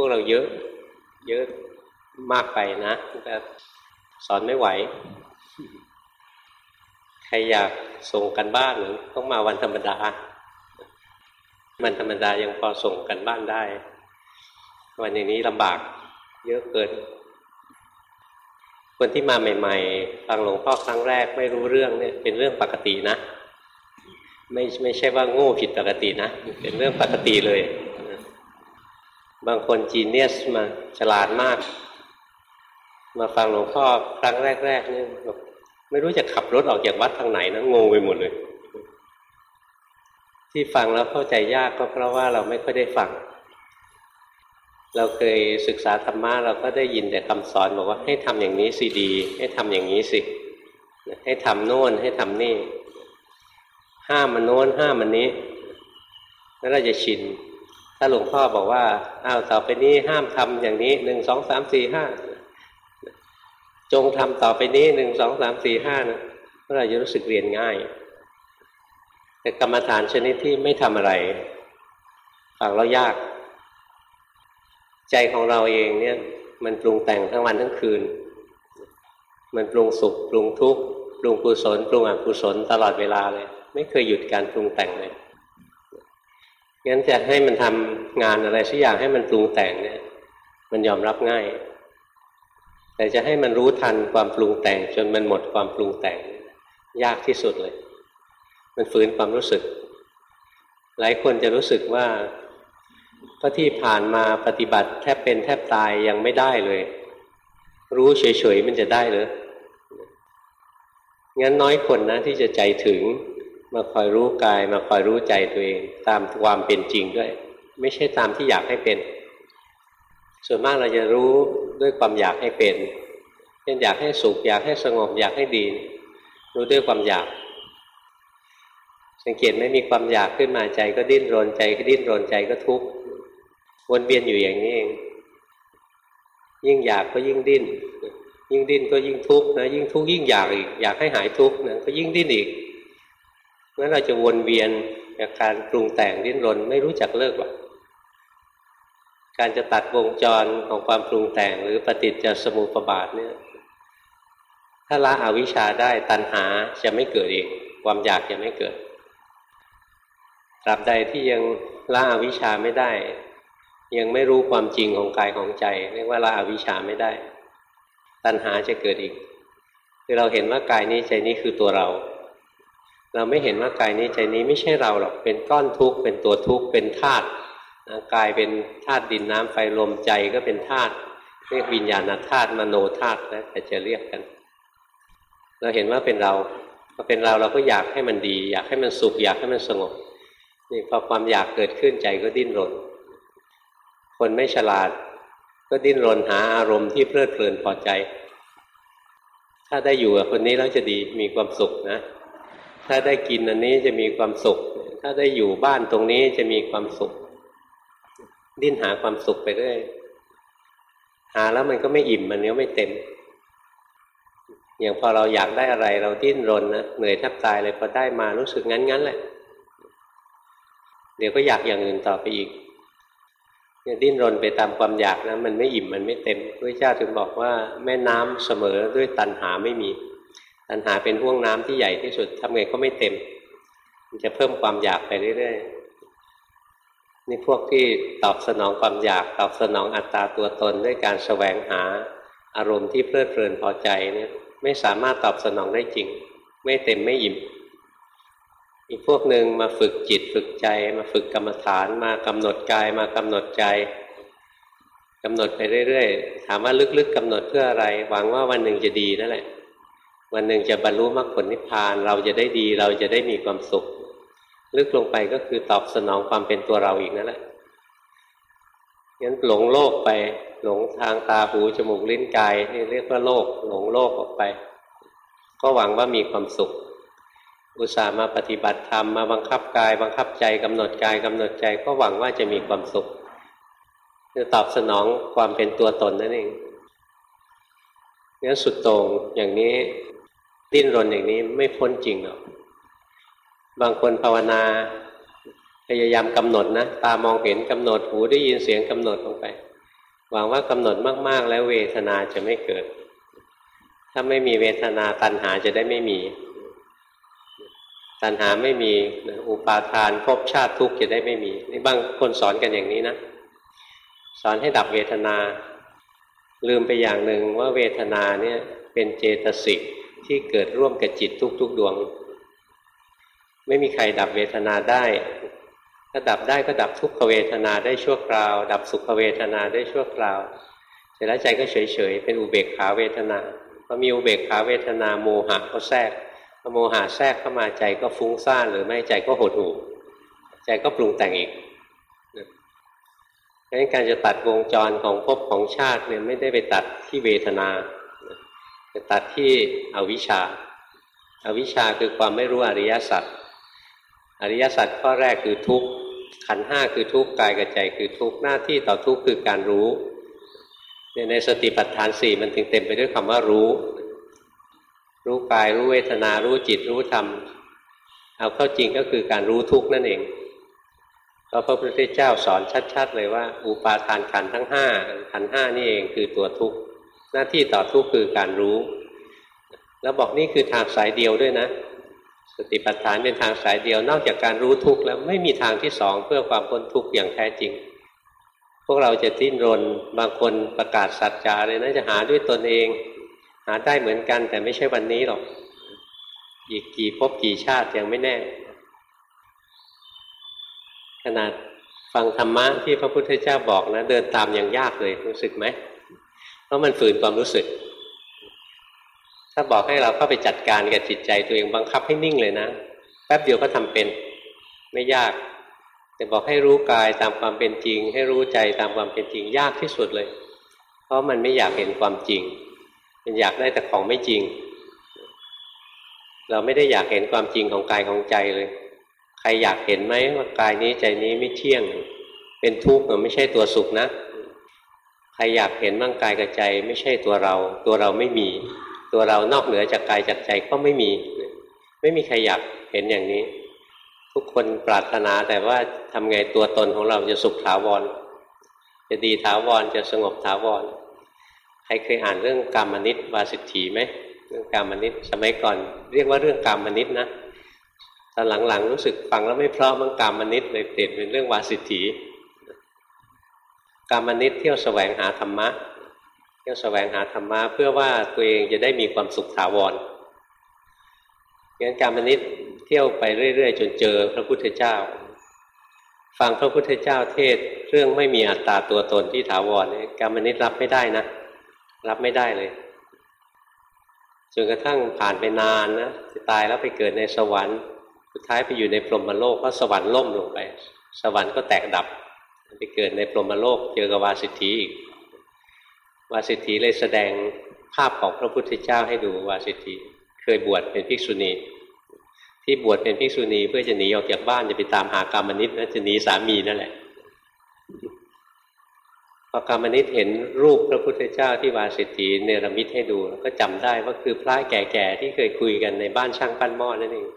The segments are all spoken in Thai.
วกเราเยอะ เยอะมากไปนะแต่สอนไม่ไหว ใครอยากส่งกันบ้านหรือต้องมาวันธรรมดา วันธรรมดายังพอส่งกันบ้านได้ วันอย่างนี้ลำบาก เยอะเกินคนที่มาใหม่ๆฟังหลวงพ่อครั้งแรกไม่รู้เรื่องเนี่ยเป็นเรื่องปกตินะ ไม่ไม่ใช่ว่าโง่ผิดปกตินะ เป็นเรื่องปกติเลย บางคนจีเนียสมาฉลาดมาก มาฟังหลวงพ่อครั้งแรกๆนี่ไม่รู้จะขับรถออกจากวัดทางไหนนะงงไปหมดเลย ที่ฟังแล้วเข้าใจยากก็เพราะว่าเราไม่ค่อยได้ฟัง เราเคยศึกษาธรรมะเราก็ได้ยินแต่คำสอนบอกว่าให้ทำอย่างนี้สิดี ให้ทำอย่างนี้สิ ให้ทำโน่นให้ทำนี่ ห้ามมันโน้นห้ามมันนี้แล้วเราจะชิน ถ้าหลวงพ่อบอกว่าอ้าวต่อไปนี้ห้ามทำอย่างนี้หนึ่งสองสามสี่ห้าจงทำต่อไปนี้หนึ่งสองสามสี่ห้านะเราจะรู้สึกเรียนง่าย แต่กรรมฐานชนิดที่ไม่ทำอะไรฟังแล้วยาก ใจของเราเองเนี่ย มันปรุงแต่งทั้งวันทั้งคืน มันปรุงสุข ปรุงทุกข์ปรุงกุศล ปรุงอกุศลตลอดเวลาเลย ไม่เคยหยุดการปรุงแต่งเลย งั้นจะให้มันทำงานอะไรสักอย่างให้มันปรุงแต่งเนี่ย มันยอมรับง่าย แต่จะให้มันรู้ทันความปรุงแต่ง จนมันหมดความปรุงแต่ง ยากที่สุดเลย มันฝืนความรู้สึก หลายคนจะรู้สึกว่าพระที่ผ่านมาปฏิบัติแทบเป็นแทบตายยังไม่ได้เลย รู้เฉยๆมันจะได้หรืองั้นน้อยคนนะที่จะใจถึง มาคอยรู้กายมาคอยรู้ใจตัวเอง ตามความเป็นจริงด้วย ไม่ใช่ตามที่อยากให้เป็น ส่วนมากเราจะรู้ด้วยความอยากให้เป็นเช่นอยากให้สุขอยากให้สงบอยากให้ดี รู้ด้วยความอยาก สังเกตไม่มีความอยากขึ้นมาใจก็ดิ้นรนใจก็ดิ้นรนใจก็ทุกข์วนเวียนอยู่อย่างนี้เองยิ่งอยากก็ยิ่งดิ้น ยิ่งดิ้นก็ยิ่งทุกข์นะยิ่งทุกข์ยิ่งอยากอีกอยากให้หายทุกข์นะก็ยิ่งดิ้นอีก งั้นเราจะวนเวียนจากการปรุงแต่งดิ้นรนไม่รู้จักเลิกหรอกการจะตัดวงจรของความปรุงแต่งหรือปฏิจจสมุปบาทเนี่ยถ้าละอวิชชาได้ตัณหาจะไม่เกิดเอง ความอยากจะไม่เกิดตราบใดที่ยังละอวิชชาไม่ได้ ยังไม่รู้ความจริงของกายของใจ เรียกว่าละอวิชชาไม่ได้ ตัณหาจะเกิดอีก คือเราเห็นว่ากายนี้ใจนี้คือตัวเรา เราไม่เห็นว่ากายนี้ใจนี้ไม่ใช่เราหรอกเป็นก้อนทุกข์เป็นตัวทุกข์เป็นธาตุกายเป็นธาตุดินน้ำไฟลมใจก็เป็นธาตุเรียกวิญญาณธาตุมโนธาตุนะแต่จะเรียกกัน เราเห็นว่าเป็นเราพอเป็นเราเราก็อยากให้มันดี อยากให้มันสุขอยากให้มันสงบนี่พอความอยากเกิดขึ้นใจก็ดิ้นรน คนไม่ฉลาด ก็ดิ้นรนหาอารมณ์ที่เพลิดเพลินพอใจ ถ้าได้อยู่กับคนนี้แล้วจะดีมีความสุขนะ ถ้าได้กินอันนี้จะมีความสุข ถ้าได้อยู่บ้านตรงนี้จะมีความสุข ดิ้นหาความสุขไปเรื่อยหาแล้วมันก็ไม่อิ่มมันก็ไม่เต็ม อย่างพอเราอยากได้อะไร เราดิ้นรนนะเหนื่อยแทบตายเลยพอได้มารู้สึกงั้นๆแหละ เดี๋ยวก็อยากอย่างอื่นต่อไปอีกเนี่ยดิ้นรนไปตามความอยากนะมันไม่อิ่มมันไม่เต็มพระเจ้าถึงบอกว่า แม่น้ำเสมอด้วยตันหาไม่มี ตันหาเป็นห่วงน้ำที่ใหญ่ที่สุดทำไงก็ไม่เต็ม มันจะเพิ่มความอยากไปเรื่อยๆนี่พวกที่ตอบสนองความอยากตอบสนองอัตตาตัวตนด้วยการแสวงหาอารมณ์ที่เพลิดเพลินพอใจเนี่ยไม่สามารถตอบสนองได้จริง ไม่เต็มไม่อิ่มอีกพวกหนึ่งมาฝึกจิตฝึกใจ มาฝึกกรรมฐานมากำหนดกายมากำหนดใจกำหนดไปเรื่อยๆ ถามว่าลึกๆกำหนดเพื่ออะไร หวังว่าวันหนึ่งจะดีนั่นแหละ วันหนึ่งจะบรรลุมรรคผลนิพพาน เราจะได้ดีเราจะได้มีความสุข ลึกลงไปก็คือตอบสนองความเป็นตัวเราอีกนั่นแหละงั้นหลงโลกไป หลงทางตาหูจมูกลิ้นกายนี่เรียกว่าโลก หลงโลกออกไป ก็หวังว่ามีความสุข อุตส่าห์มาปฏิบัติธรรมมาบังคับกาย บังคับใจกำหนดกายกำหนดใจก็หวังว่าจะมีความสุขจะตอบสนองความเป็นตัวตนนั่นเองงั้นสุดโต่งอย่างนี้ ดิ้นรนอย่างนี้ไม่พ้นจริงหรอกบางคนภาวนา พยายามกำหนดนะตามองเห็นกำหนดหูได้ยินเสียงกำหนดลงไป หวังว่ากำหนดมาก ๆ แล้วเวทนาจะไม่เกิด ถ้าไม่มีเวทนาตัณหาจะได้ไม่มี ตัณหาไม่มีอุปาทานภพชาติทุกข์จะได้ไม่มีนี่บางคนสอนกันอย่างนี้นะสอนให้ดับเวทนา ลืมไปอย่างหนึ่งว่าเวทนาเนี่ยเป็นเจตสิก ที่เกิดร่วมกับจิตทุก ๆ ดวง ไม่มีใครดับเวทนาได้ถ้าดับได้ก็ดับทุกขเวทนาได้ชั่วคราว ดับสุขเวทนาได้ชั่วคราวเสร็จแล้วใจก็เฉยๆเป็นอุเบกขาเวทนาพอมีอุเบกขาเวทนาโมหะก็แทรกพอโมหะแทรกเข้ามาใจก็ฟุ้งซ่านหรือไม่ใจก็หดหู่ใจก็ปรุงแต่งอีกดังนั้นการจะตัดวงจรของภพของชาติเนี่ยไม่ได้ไปตัดที่เวทนา จะตัดที่อวิชชาอาวิชชาคือความไม่รู้อริยสัจอริยสัจข้อแรกคือทุกข์ขันห้าคือทุกข์กายกับใจคือทุกข์หน้าที่ต่อทุกข์คือการรู้ในสติปัฏฐานสี่มันถึงเต็มไปด้วยคำว่ารู้ รู้กายรู้เวทนารู้จิตรู้ธรรม เอาเข้าจริงก็คือการรู้ทุกข์นั่นเองเพราะพระพุทธเจ้าสอนชัด ๆ เลยว่า อุปาทานขันทั้งห้าขันห้านี่เองคือตัวทุกข์ หน้าที่ต่อทุกข์คือการรู้ แล้วบอกนี่คือทางสายเดียวด้วยนะ สติปัฏฐานเป็นทางสายเดียวนอกจากการรู้ทุกข์แล้วไม่มีทางที่สองเพื่อความพ้นทุกข์อย่างแท้จริง พวกเราจะทิ้นรนบางคนประกาศสัจจาเลยนะจะหาด้วยตนเอง หาได้เหมือนกันแต่ไม่ใช่วันนี้หรอก อีกกี่ภพกี่ชาติยังไม่แน่ ขนาดฟังธรรมะที่พระพุทธเจ้าบอกนะ เดินตามอยังยากเลยรู้สึกไหม เพราะมันฝืนความรู้สึก ถ้าบอกให้เราเข้าไปจัดการกับจิตใจตัวเองบังคับให้นิ่งเลยนะ แป๊บเดียวก็ทำเป็น ไม่ยาก แต่บอกให้รู้กายตามความเป็นจริง ให้รู้ใจตามความเป็นจริงยากที่สุดเลย เพราะมันไม่อยากเห็นความจริง มันอยากได้แต่ของไม่จริง เราไม่ได้อยากเห็นความจริงของกายของใจเลย ใครอยากเห็นไหมว่ากายนี้ใจนี้ไม่เที่ยง เป็นทุกข์มันไม่ใช่ตัวสุขนะ รอยากเห็นมั่งกายกับใจไม่ใช่ตัวเรา ตัวเราไม่มี ตัวเรานอกเหนือจากกายจากใจก็ไม่มี ไม่มีใครอยากเห็นอย่างนี้ ทุกคนปรารถนาแต่ว่าทำไงตัวตนของเราจะสุขถาวร จะดีถาวรจะสงบถาวร ใครเคยอ่านเรื่องกรรมนิตวาสิทธีไหมเรื่องกรรมนิตสมัยก่อน เรียกว่าเรื่องกรรมนิตนะตอนหลังๆรู้สึกฟังแล้วไม่เพราะมันกรรมนิตเลยเปลี่ยนเป็นเรื่องวาสิทธี กรรมนิตเที่ยวแสวงหาธรรมะ เที่ยวแสวงหาธรรมะเพื่อว่าตัวเองจะได้มีความสุขถาวรงั้นการมนิตเที่ยวไปเรื่อย ๆ จนเจอพระพุทธเจ้า ฟังพระพุทธเจ้าเทศเรื่องไม่มีอัตตาตัวตนที่ถาวรเนี่ยการมนิตรับไม่ได้นะ รับไม่ได้เลยจนกระทั่งผ่านไปนานนะจะตายแล้วไปเกิดในสวรรค์ สุดท้ายไปอยู่ในพรหมโลกเพราะสวรรค์ล่มลงไป สวรรค์ก็แตกดับ ไปเกิดในพรมโลกเจอกับวาสิทธีอีกวาสิทธีเลยแสดงภาพของพระพุทธเจ้าให้ดูวาสิทธีเคยบวชเป็นภิกษุณี ที่บวชเป็นภิกษุณีเพื่อจะหนีออกจากบ้านจะไปตามหากรรมนิตนะจะหนีสามีนั่นแหละพอกรรมนิตเห็นรูปพระพุทธเจ้าที่วาสิทธีเนรมิตให้ดูก็จำได้ว่าคือพระแก่ๆที่เคยคุยกันในบ้านช่างปั้นหม้อนั่นเอง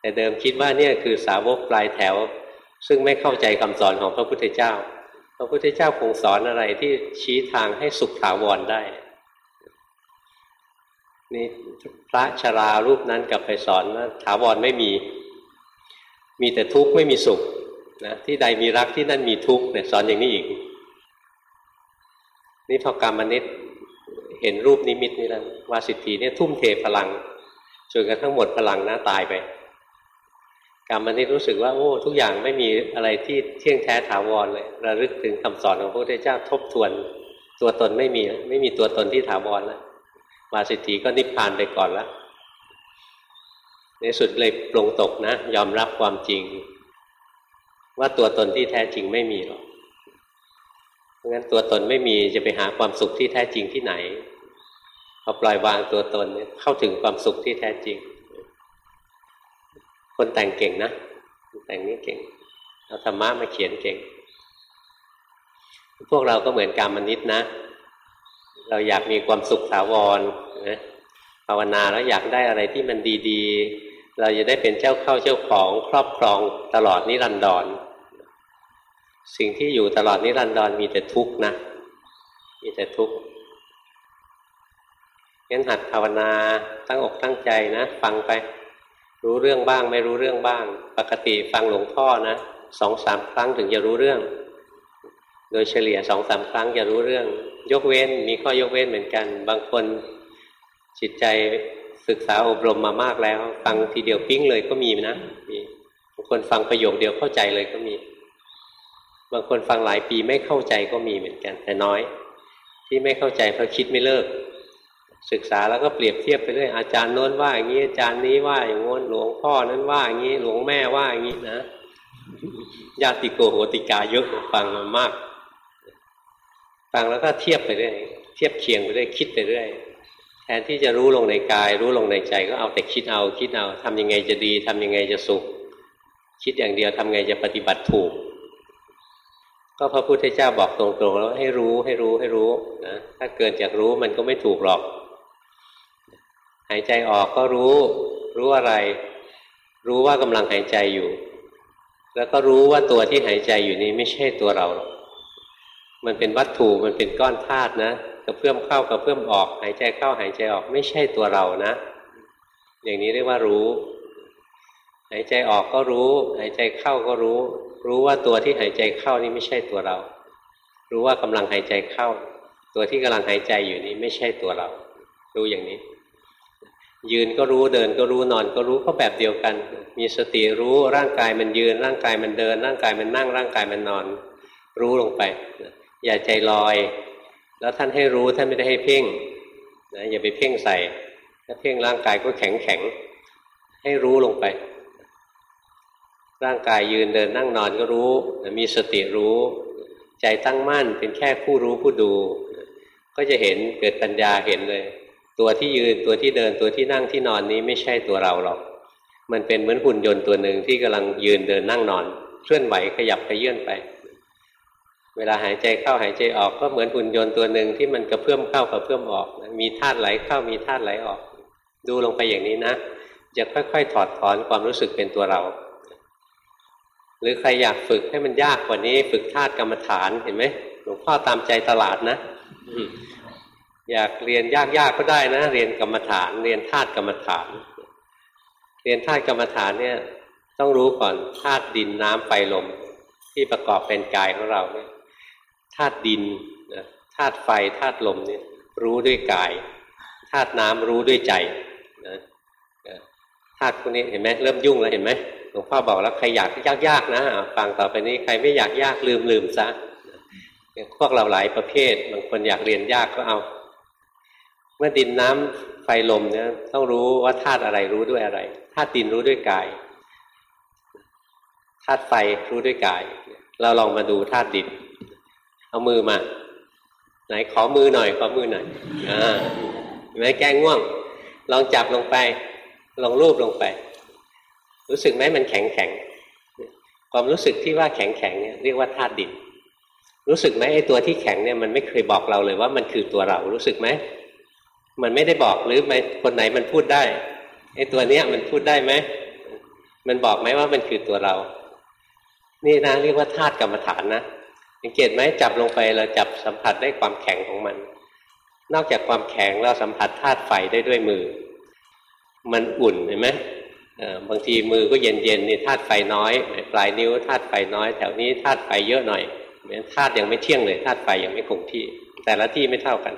แต่เดิมคิดว่าเนี่ยคือสาวกปลายแถว ซึ่งไม่เข้าใจคำสอนของพระพุทธเจ้า พระพุทธเจ้าคงสอนอะไรที่ชี้ทางให้สุขถาวรได้ นี่พระชรารูปนั้นกลับไปสอนว่าถาวรไม่มี มีแต่ทุกข์ไม่มีสุขนะที่ใดมีรักที่นั่นมีทุกข์เนี่ยสอนอย่างนี้อีก นี่พอกรรมนิตเห็นรูปนิมิตนี่แล้ววาสิทธีเนี่ยทุ่มเทพลังจนกระทั่งหมดพลังนะตายไป กรรมนี้รู้สึกว่าโอ้ทุกอย่างไม่มีอะไรที่เที่ยงแท้ถาวรเลยระลึกถึงคำสอนของพระพุทธเจ้าทบทวน ตัวตนไม่มีไม่มีตัวตนที่ถาวรแล้ววาสิทธิก็นิพพานไปก่อนแล้วในสุดเลยปรงตกนะ ยอมรับความจริง ว่าตัวตนที่แท้จริงไม่มีหรอกเพราะงั้นตัวตนไม่มีจะไปหาความสุขที่แท้จริงที่ไหนพอปล่อยวางตัวตนเข้าถึงความสุขที่แท้จริง คนแต่งเก่งนะแต่งนี่เก่งเอาธรรมะมาเขียนเก่ง พวกเราก็เหมือนกามนิตนะ เราอยากมีความสุขถาวรนะภาวนาแล้วอยากได้อะไรที่มันดีๆ เราจะได้เป็นเจ้าเข้าเจ้าของครอบครองตลอดนิรันดร สิ่งที่อยู่ตลอดนิรันดรมีแต่ทุกข์นะ มีแต่ทุกข์งั้นหัดภาวนาตั้งอกตั้งใจนะ ฟังไป รู้เรื่องบ้าง ไม่รู้เรื่องบ้าง ปกติฟังหลวงพ่อนะสองสามครั้งถึงจะรู้เรื่อง โดยเฉลี่ยสองสามครั้งจะรู้เรื่อง ยกเว้นมีข้อยกเว้นเหมือนกัน บางคนจิตใจศึกษาอบรมมามากแล้ว ฟังทีเดียวปิ้งเลยก็มีนะมีบางคนฟังประโยคเดียวเข้าใจเลยก็มี บางคนฟังหลายปีไม่เข้าใจก็มีเหมือนกัน แต่น้อย ที่ไม่เข้าใจเพราะคิดไม่เลิก ศึกษาแล้วก็เปรียบเทียบไปเรื่อยอาจารย์โน้นว่าอย่างนี้อาจารย์นี้ว่าอย่างโน้นหลวงพ่อนั้นว่าอย่างนี้หลวงแม่ว่าอย่างนี้นะญาติโกโหติกาเยอะฟังมามากฟังแล้วก็เทียบไปเรื่อยเทียบเคียงไปเรื่อยคิดไปเรื่อยแทนที่จะรู้ลงในกาย รู้ลงในใจก็เอาแต่คิดเอาคิดเอาทำยังไงจะดีทำยังไงจะสุข คิดอย่างเดียวทำไงจะปฏิบัติถูก ก็พระพุทธเจ้าบอกตรงๆแล้วให้รู้ให้รู้ให้รู้นะถ้าเกินจากรู้มันก็ไม่ถูกหรอก หายใจออกก็รู้ รู้อะไร รู้ว่ากำลังหายใจอยู่ แล้วก็รู้ว่าตัวที่หายใจอยู่นี้ไม่ใช่ตัวเรา มันเป็นวัตถุมันเป็นก้อนธาตุนะกระเพื่อมเข้ากระเพื่อมออก หายใจเข้าหายใจออกไม่ใช่ตัวเรานะ อย่างนี้เรียกว่ารู้ หายใจออกก็รู้ หายใจเข้าก็รู้ รู้ว่าตัวที่หายใจเข้านี่ไม่ใช่ตัวเรา รู้ว่ากำลังหายใจเข้า ตัวที่กำลังหายใจอยู่นี้ไม่ใช่ตัวเรา รู้อย่างนี้ ยืนก็รู้เดินก็รู้นอนก็รู้ก็แบบเดียวกัน มีสติรู้ร่างกายมันยืน ร่างกายมันเดิน ร่างกายมันนั่ง ร่างกายมันนอน รู้ลงไป อย่าใจลอย แล้วท่านให้รู้ท่านไม่ได้ให้เพ่งนะอย่าไปเพ่งใส่ถ้าเพ่งร่างกายก็แข็งแข็งให้รู้ลงไป ร่างกายยืนเดินนั่งนอนก็รู้ มีสติรู้ ใจตั้งมั่นเป็นแค่ผู้รู้ผู้ดู ก็จะเห็นเกิดปัญญาเห็นเลย ตัวที่ยืนตัวที่เดินตัวที่นั่งที่นอนนี้ไม่ใช่ตัวเราหรอก มันเป็นเหมือนหุ่นยนต์ตัวหนึ่งที่กำลังยืนเดินนั่งนอนเคลื่อนไหวขยับขยื่นไป เวลาหายใจเข้าหายใจออกก็เหมือนหุ่นยนต์ตัวหนึ่งที่มันกระเพื่อมเข้ากระเพื่อมออก มีธาตุไหลเข้ามีธาตุไหลออก ดูลงไปอย่างนี้นะ จะค่อยๆ ถอดถอนความรู้สึกเป็นตัวเรา หรือใครอยากฝึกให้มันยากกว่านี้ ฝึกธาตุกรรมฐานเห็นไหมหลวงพ่อตามใจตลาดนะ อยากเรียนยากๆก็ได้นะ เรียนกรรมฐาน เรียนธาตุกรรมฐาน เรียนธาตุกรรมฐานเนี่ยต้องรู้ก่อนธาตุดินน้ำไฟลมที่ประกอบเป็นกายของเราเนี่ยธาตุดินธาตุไฟธาตุลมเนี่ยรู้ด้วยกายธาตุน้ำรู้ด้วยใจนะธาตุพวกนี้เห็นไหมเริ่มยุ่งแล้วเห็นไหมหลวงพ่อบอกแล้วใครอยากยากๆนะฟังต่อไปนี้ใครไม่อยากยากลืมลืมซะพวกเราหลายประเภทบางคนอยากเรียนยากก็เอา มื่อดินน้ำไฟลมเนี่ยต้องรู้ว่าธาตุอะไรรู้ด้วยอะไรธาตุดินรู้ด้วยกายธาตุไฟรู้ด้วยกาย เราลองมาดูธาตุดิน เอามือมา ไหนขอมือหน่อยขอมือหน่อยอ่าไหมแก้ง่วง ลองจับลงไป ลองรูปลงไป รู้สึกไหมมันแข็งแข็งความรู้สึกที่ว่าแข็งแข็งเนี่ยเรียกว่าธาตุดิน รู้สึกไหมไอ้ตัวที่แข็งเนี่ยมันไม่เคยบอกเราเลยว่ามันคือตัวเรารู้สึกไหม มันไม่ได้บอกหรือไม่คนไหนมันพูดได้ไอ้ตัวเนี้ยมันพูดได้ไหมมันบอกไหมว่ามันคือตัวเรา นี่นะเรียกว่าธาตุกรรมฐานนะสังเกตไหมจับลงไปเราจับสัมผัสได้ความแข็งของมัน นอกจากความแข็งเราสัมผัสธาตุไฟได้ด้วยมือ มันอุ่นเห็นไหมบางทีมือก็เย็นเย็นนี่ธาตุไฟน้อย ปลายนิ้วธาตุไฟน้อย แถวนี้ธาตุไฟเยอะหน่อยธาตุยังไม่เที่ยงเลยธาตุไฟยังไม่คงที่ แต่ละที่ไม่เท่ากัน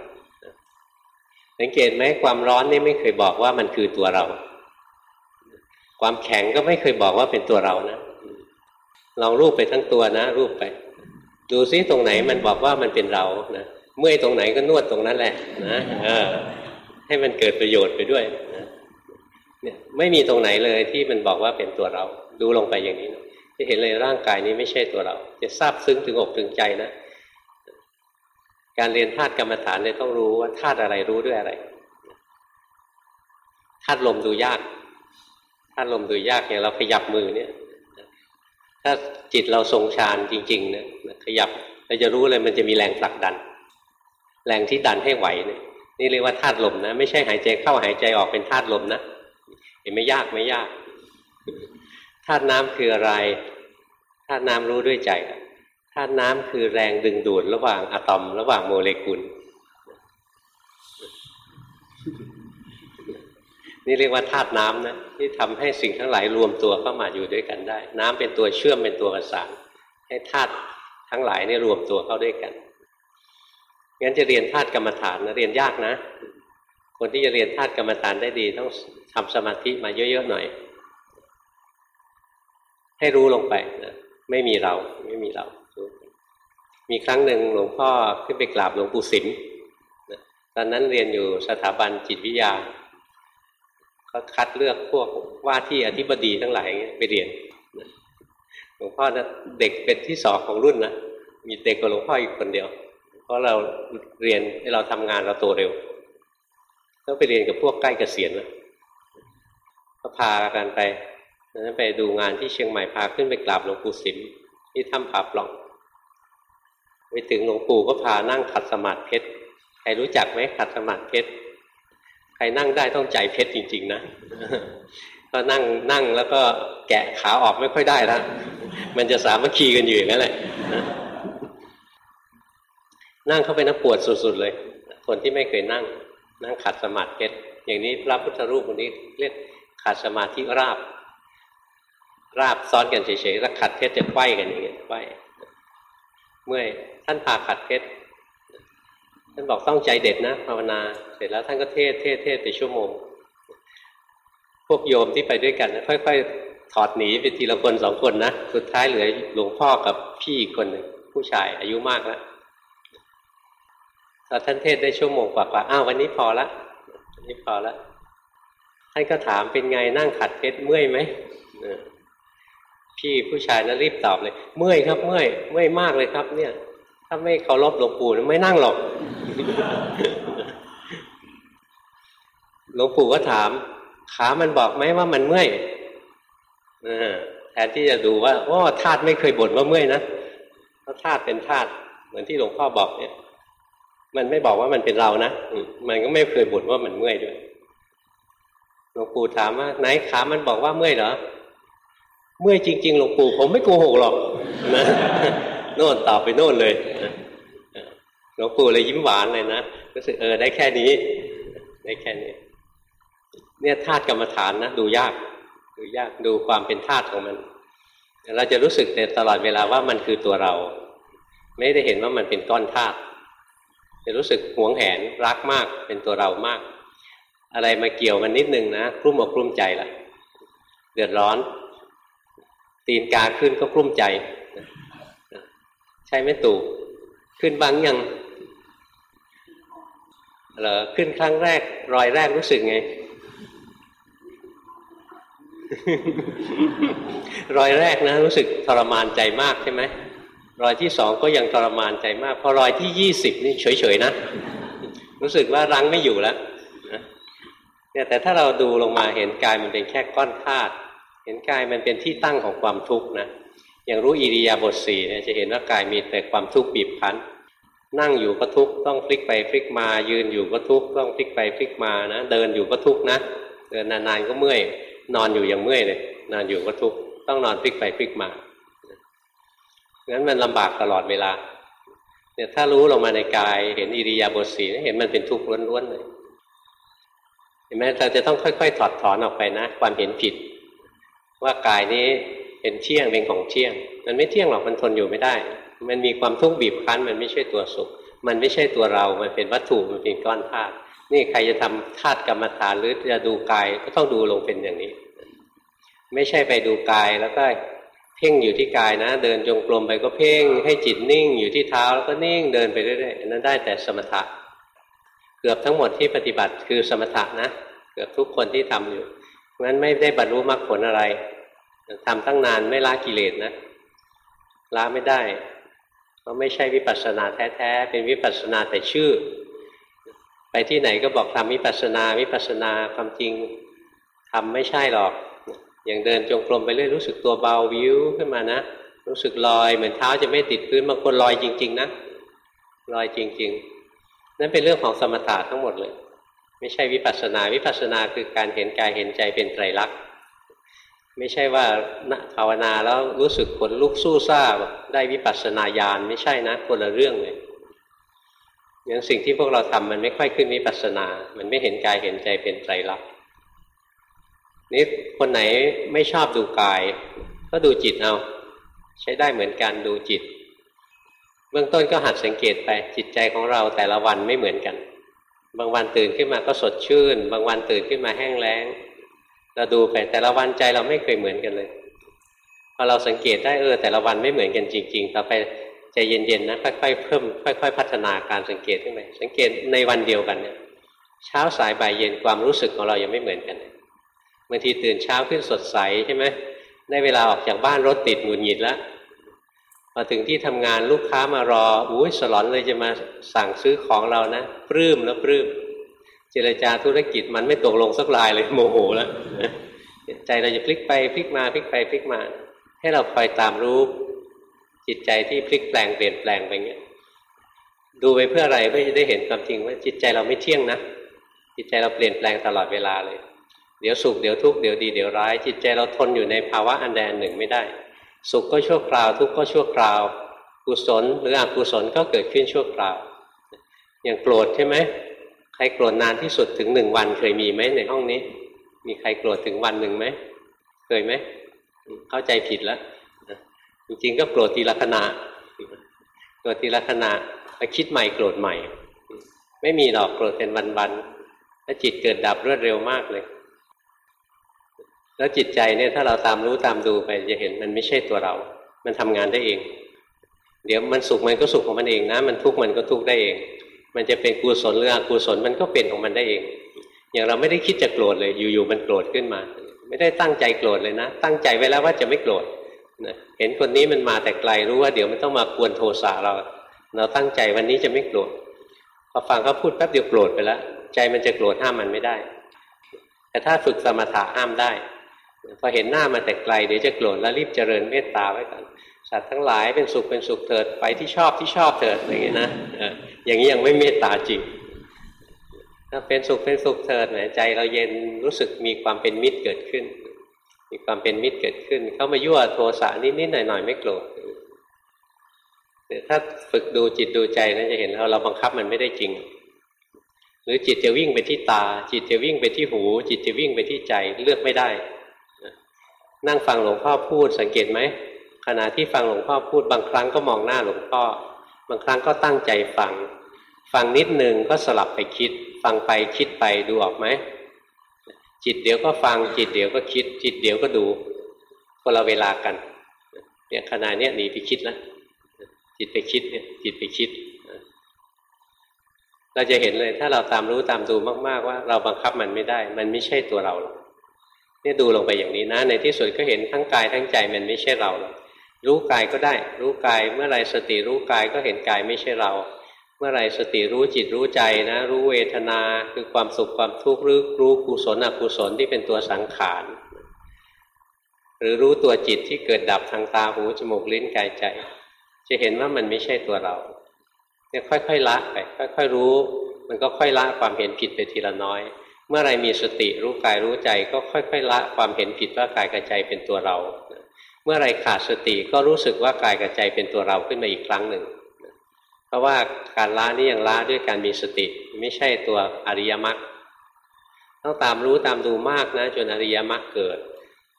สังเกตไหมความร้อนนี่ไม่เคยบอกว่ามันคือตัวเรา ความแข็งก็ไม่เคยบอกว่าเป็นตัวเรานะลองรูปไปทั้งตัวนะ รูปไป ดูซิตรงไหนมันบอกว่ามันเป็นเรานะเมื่อยตรงไหนก็นวดตรงนั้นแหละนะเออ ให้มันเกิดประโยชน์ไปด้วยนะเนี่ยไม่มีตรงไหนเลยที่มันบอกว่าเป็นตัวเรา ดูลงไปอย่างนี้จะเห็นเลยร่างกายนี้ไม่ใช่ตัวเรา จะทราบซึ้งถึงอกถึงใจนะ การเรียนธาตุกรรมฐานเนี่ยต้องรู้ว่าธาตุอะไรรู้ด้วยอะไรธาตุลมดูยากธาตุลมดูยากอย่างเราขยับมือเนี่ย ถ้าจิตเราทรงฌานจริงๆเนี่ยขยับเราจะรู้เลยมันจะมีแรงผลักดัน แรงที่ดันให้ไหวเนี่ยนี่เรียกว่าธาตุลมนะ ไม่ใช่หายใจเข้าหายใจออกเป็นธาตุลมนะเห็นไม่ยากไม่ยากธาตุน้ำคืออะไรธาตุน้ำรู้ด้วยใจ ธาตุน้ำคือแรงดึงดูดระหว่างอะตอม ระหว่างโมเลกุล นี่เรียกว่าธาตุน้ำนะที่ทำให้สิ่งทั้งหลายรวมตัวเข้ามาอยู่ด้วยกันได้ น้ำเป็นตัวเชื่อมเป็นตัวประสานให้ธาตุทั้งหลายนี่รวมตัวเข้าด้วยกันงั้นจะเรียนธาตุกรรมฐานนะเรียนยากนะ คนที่จะเรียนธาตุกรรมฐานได้ดี ต้องทำสมาธิมาเยอะๆหน่อย ให้รู้ลงไปนะไม่มีเราไม่มีเรา มีครั้งหนึ่งหลวงพ่อขึ้นไปกราบหลวงปู่สิมตอนนั้นเรียนอยู่สถาบันจิตวิทยาก็คัดเลือกพวกว่าที่อธิบดีทั้งหลายไปเรียนหลวงพ่อนะเด็กเป็นที่สองของรุ่นนะมีเด็กกว่าหลวงพ่ออีกคนเดียว เพราะเราเรียนให้เราทำงานเราโตเร็วต้องไปเรียนกับพวกใกล้เกษียณนะก็พากันไปนั้นไปดูงานที่เชียงใหม่พาขึ้นไปกราบหลวงปู่สิมที่ถ้ำผาปล่อง ไปถึงหลวงปู่ก็พานั่งขัดสมาธิเพชรใครรู้จักไหมขัดสมาธิเพชรใครนั่งได้ต้องใจเพชรจริง ๆ นะก็นั่งนั่งแล้วก็แกะขาออกไม่ค่อยได้ล้วมันจะสามัคคีกันอยู่อย่างนั้นแหละนั่งเข้าไปนะปวดสุดๆเลย คนที่ไม่เคยนั่ง นั่งขัดสมาธิเพชรอย่างนี้พระพุทธรูปคนนี้เรียกขัดสมาธิราบ ราบซ้อนกันเฉยๆแล้วขัดเพชรจะไขว้กันอย่างเงี้ยไขว้ เมื่อยท่านพาขัดเพชรท่านบอกต้องใจเด็ดนะภาวนา เสร็จแล้วท่านก็เทศเทศเทศไปชั่วโมง พวกโยมที่ไปด้วยกันค่อยๆ ถอดหนีไปทีละคนสองคนนะ สุดท้ายเหลือหลวงพ่อกับพี่คนหนึ่งผู้ชายอายุมากแล้วตอท่านเทศได้ชั่วโมงกว่าๆอ้าววันนี้พอละวันนี้พอละท่านก็ถามเป็นไงนั่งขัดเพชรเมื่อยไหม พี่ผู้ชายนั้นรีบตอบเลย เมื่อยครับ เมื่อยเมื่อยมากเลยครับ เนี่ย ถ้าไม่เคารพหลวงปู่ไม่นั่งหรอกหลวงปู่ก็ถาม ขามันบอกไหมว่ามันเมื่อยแทนที่จะดูว่าโอ้ธาตุไม่เคยบ่นว่าเมื่อยนะเพราะธาตุเป็นธาตุเหมือนที่หลวงพ่อบอกเนี่ย มันไม่บอกว่ามันเป็นเรานะมันก็ไม่เคยบ่นว่ามันเมื่อยด้วยหลวงปู่ถามว่าไหนขามันบอกว่าเมื่อยเหรอ เมื่อยจริงๆหลวงปู่ผมไม่โกหกหรอกนะโน่นตอบไปโน่นเลยหลวงปู่เลยยิ้มหวานเลยนะรู้สึกเออได้แค่นี้ ได้แค่นี้ เนี่ยธาตุกรรมฐานนะดูยาก ดูยากดูความเป็นธาตุของมัน เราจะรู้สึกแต่ตลอดเวลาว่ามันคือตัวเรา ไม่ได้เห็นว่ามันเป็นก้อนธาตุจะรู้สึกหวงแหนรักมากเป็นตัวเรามาก อะไรมาเกี่ยวมันนิดนึงนะกลุ้มอกกลุ้มใจละเดือดร้อน ตีนกาขึ้นก็กลุ้มใจ ใช่ไหมตู่ขึ้นบางยังเหรอขึ้นครั้งแรก รอยแรกรู้สึกไง รอยแรกนะ รู้สึกทรมานใจมากใช่ไหมรอยที่สองก็ยังทรมานใจมาก พอรอยที่ยี่สิบนี่เฉยๆนะ รู้สึกว่ารั้งไม่อยู่แล้วเนี่ยแต่ถ้าเราดูลงมาเห็นกายมันเป็นแค่ก้อนธาตุ เห็นกายมันเป็นที่ตั้งของความทุกข์นะอย่างรู้อิริยาบถสี่เนี่ยจะเห็นว่ากายมีแต่ความทุกข์บีบคั้น นั่งอยู่ก็ทุกข์ต้องพลิกไปพลิกมา ยืนอยู่ก็ทุกข์ต้องพลิกไปพลิกมานะ เดินอยู่ก็ทุกข์นะ เดินนานๆก็เมื่อย นอนอยู่ยังเมื่อยเลยนอนอยู่ก็ทุกข์ต้องนอนพลิกไปพลิกมางั้นมันลำบากตลอดเวลา เนี่ยถ้ารู้ลงมาในกายเห็นอิริยาบถสี่เห็นมันเป็นทุกข์ล้วนๆเลย เห็นไหมเราจะต้องค่อยๆถอดถอนออกไปนะ ความเห็นผิด ว่ากายนี้เป็นเที่ยงเป็นของเที่ยง มันไม่เที่ยงหรอกมันทนอยู่ไม่ได้ มันมีความทุกข์บีบคั้น มันไม่ใช่ตัวสุข มันไม่ใช่ตัวเรา มันเป็นวัตถุมันเป็นก้อนธาตุนี่ใครจะทำธาตุกรรมฐานหรือจะดูกายก็ต้องดูลงเป็นอย่างนี้ ไม่ใช่ไปดูกายแล้วก็เพ่งอยู่ที่กายนะ เดินจงกรมไปก็เพ่งให้จิตนิ่งอยู่ที่เท้าแล้วก็นิ่งเดินไปเรื่อยๆนั้นได้แต่สมถะ เกือบทั้งหมดที่ปฏิบัติคือสมถะนะ เกือบทุกคนที่ทำอยู่ เพราะฉะนั้นไม่ได้บรรลุมรรคผลอะไรทำตั้งนานไม่ละกิเลสนะละไม่ได้เพราะไม่ใช่วิปัสสนาแท้ๆเป็นวิปัสสนาแต่ชื่อ ไปที่ไหนก็บอกทำวิปัสสนาวิปัสสนาความจริงทำไม่ใช่หรอก อย่างเดินจงกรมไปเรื่อยรู้สึกตัวเบาวิวขึ้นมานะรู้สึกลอยเหมือนเท้าจะไม่ติดพื้นบางคนลอยจริง ๆ นะลอยจริง ๆ นั่นเป็นเรื่องของสมถะทั้งหมดเลย ไม่ใช่วิปัสนาวิปัสนาคือการเห็นกายเห็นใจเป็นไตรลักษณ์ไม่ใช่ว่าภาวนาแล้วรู้สึกขนลุกสู้ซ่าได้วิปัสสนาญาณไม่ใช่นะคนละเรื่องเลยอย่างสิ่งที่พวกเราทำมันไม่ค่อยขึ้นวิปัสสนา มันไม่เห็นกายเห็นใจเป็นไตรลักษณ์นี่คนไหนไม่ชอบดูกาย ก็ดูจิตเอา ใช้ได้เหมือนกันดูจิต เบื้องต้นก็หัดสังเกตไปจิตใจของเราแต่ละวันไม่เหมือนกัน บางวันตื่นขึ้นมาก็สดชื่น บางวันตื่นขึ้นมาแห้งแล้ง เราดูไปแต่ละวันใจเราไม่เคยเหมือนกันเลยพอเราสังเกตได้เออแต่ละวันไม่เหมือนกันจริง ๆ ต่อไปใจเย็นๆนะค่อยๆเพิ่มค่อย ๆ พัฒนาการสังเกตขึ้นไปสังเกตในวันเดียวกันเนี่ยเช้าสายบ่ายเย็นความรู้สึกของเรายังไม่เหมือนกันบางทีตื่นเช้าขึ้นสดใสใช่ไหมได้เวลาออกจากบ้านรถติดหงุดหงิดแล้ว พอถึงที่ทำงานลูกค้ามารออุ้ยสลอนเลยจะมาสั่งซื้อของเรานะปลื้มแล้วปลื้มเจรจาธุรกิจมันไม่ตกลงสักลายเลยโมโหแล้วใจเราจะพลิกไปพลิกมาพลิกไปพลิกมา ให้เราคอยตามรู้จิตใจที่พลิกแปลงเปลี่ยนแปลงไปเงี้ยดูไปเพื่ออะไรเพื่อจะได้เห็นความจริงว่าจิตใจเราไม่เที่ยงนะจิตใจเราเปลี่ยนแปลงตลอดเวลาเลย เดี๋ยวสุขเดี๋ยวทุกข์เดี๋ยวดีเดี๋ยวร้าย จิตใจเราทนอยู่ในภาวะอันใดอันหนึ่งไม่ได้ สุขก็ชั่วคราว ทุกข์ก็ชั่วคราว กุศลหรืออกุศลก็เกิดขึ้นชั่วคราว อย่างโกรธใช่ไหมใครโกรธนานที่สุดถึงหนึ่งวันเคยมีไหมในห้องนี้ มีใครโกรธถึงวันหนึ่งไหมเคยไหมเข้าใจผิดแล้วจริงๆก็โกรธทีละขณะโกรธทีละขณะไปคิดใหม่โกรธใหม่ ไม่มีหรอกโกรธเป็นวันๆแล้วจิตเกิดดับรวดเร็วมากเลย แล้วจิตใจเนี่ยถ้าเราตามรู้ตามดูไปจะเห็นมันไม่ใช่ตัวเรา มันทำงานได้เอง เดี๋ยวมันสุขมันก็สุขของมันเองนะ มันทุกข์มันก็ทุกข์ได้เอง มันจะเป็นกุศลหรืออกุศลมันก็เป็นของมันได้เอง อย่างเราไม่ได้คิดจะโกรธเลย อยู่ๆมันโกรธขึ้นมา ไม่ได้ตั้งใจโกรธเลยนะ ตั้งใจไว้แล้วว่าจะไม่โกรธนะเห็นคนนี้มันมาแต่ไกลรู้ว่าเดี๋ยวมันต้องมากวนโทสะเรา เราตั้งใจวันนี้จะไม่โกรธพอฟังเขาพูดแป๊บเดียวโกรธไปแล้วใจมันจะโกรธห้ามมันไม่ได้ แต่ถ้าฝึกสมถะห้ามได้ พอเห็นหน้ามาแต่ไกลเดี๋ยวจะโกรธแล้วรีบเจริญเมตตาไว้ก่อนสัตว์ทั้งหลายเป็นสุขเป็นสุขเถิดไปที่ชอบที่ชอบเถิดอย่างนี้นะอย่างนี้ยังไม่เมตตาจริงถ้าเป็นสุขเป็นสุขเถิดไหนใจเราเย็นรู้สึกมีความเป็นมิตรเกิดขึ้น มีความเป็นมิตรเกิดขึ้น เขามายั่วโทสะนิดๆหน่อยๆไม่โกรธแต่ถ้าฝึกดูจิตดูใจนะจะเห็นเราเราบังคับมันไม่ได้จริง หรือจิตจะวิ่งไปที่ตา จิตจะวิ่งไปที่หู จิตจะวิ่งไปที่ใจเลือกไม่ได้ นั่งฟังหลวงพ่อพูดสังเกตไหมขณะที่ฟังหลวงพ่อพูดบางครั้งก็มองหน้าหลวงพ่อ บางครั้งก็ตั้งใจฟัง ฟังนิดหนึ่งก็สลับไปคิด ฟังไปคิดไปดูออกไหมจิตเดี๋ยวก็ฟังจิตเดี๋ยวก็คิด จิตเดี๋ยวก็ดูคนละเวลากันเนี่ยขณะนี้หนีไปคิดแล้วจิตไปคิดเนี่ยจิตไปคิด เราจะเห็นเลยถ้าเราตามรู้ตามดูมาก ๆ ว่า เราบังคับมันไม่ได้ มันไม่ใช่ตัวเราหรอก นี่ดูลงไปอย่างนี้นะ ในที่สุดก็เห็นทั้งกายทั้งใจมันไม่ใช่เราหรอกรู้กายก็ได้ รู้กายเมื่อไรสติรู้กายก็เห็นกายไม่ใช่เรา เมื่อไรสติรู้จิตรู้ใจนะ รู้เวทนาคือความสุขความทุกข์รู้รู้กุศลอกุศลที่เป็นตัวสังขารหรือรู้ตัวจิตที่เกิดดับทางตาหูจมูกลิ้นกายใจ จะเห็นว่ามันไม่ใช่ตัวเราเนี่ยค่อยๆละไปค่อย ๆ รู้ มันก็ค่อยละความเห็นผิดไปทีละน้อย เมื่อไรมีสติรู้กายรู้ใจก็ค่อย ๆ ละความเห็นผิดว่ากายกับใจเป็นตัวเรา เมื่อไรขาดสติก็รู้สึกว่ากายกับใจเป็นตัวเราขึ้นมาอีกครั้งหนึ่งเพราะว่าการละนี่ยังละด้วยการมีสติ ไม่ใช่ตัวอริยมรรคต้องตามรู้ตามดูมากนะจนอริยมรรคเกิด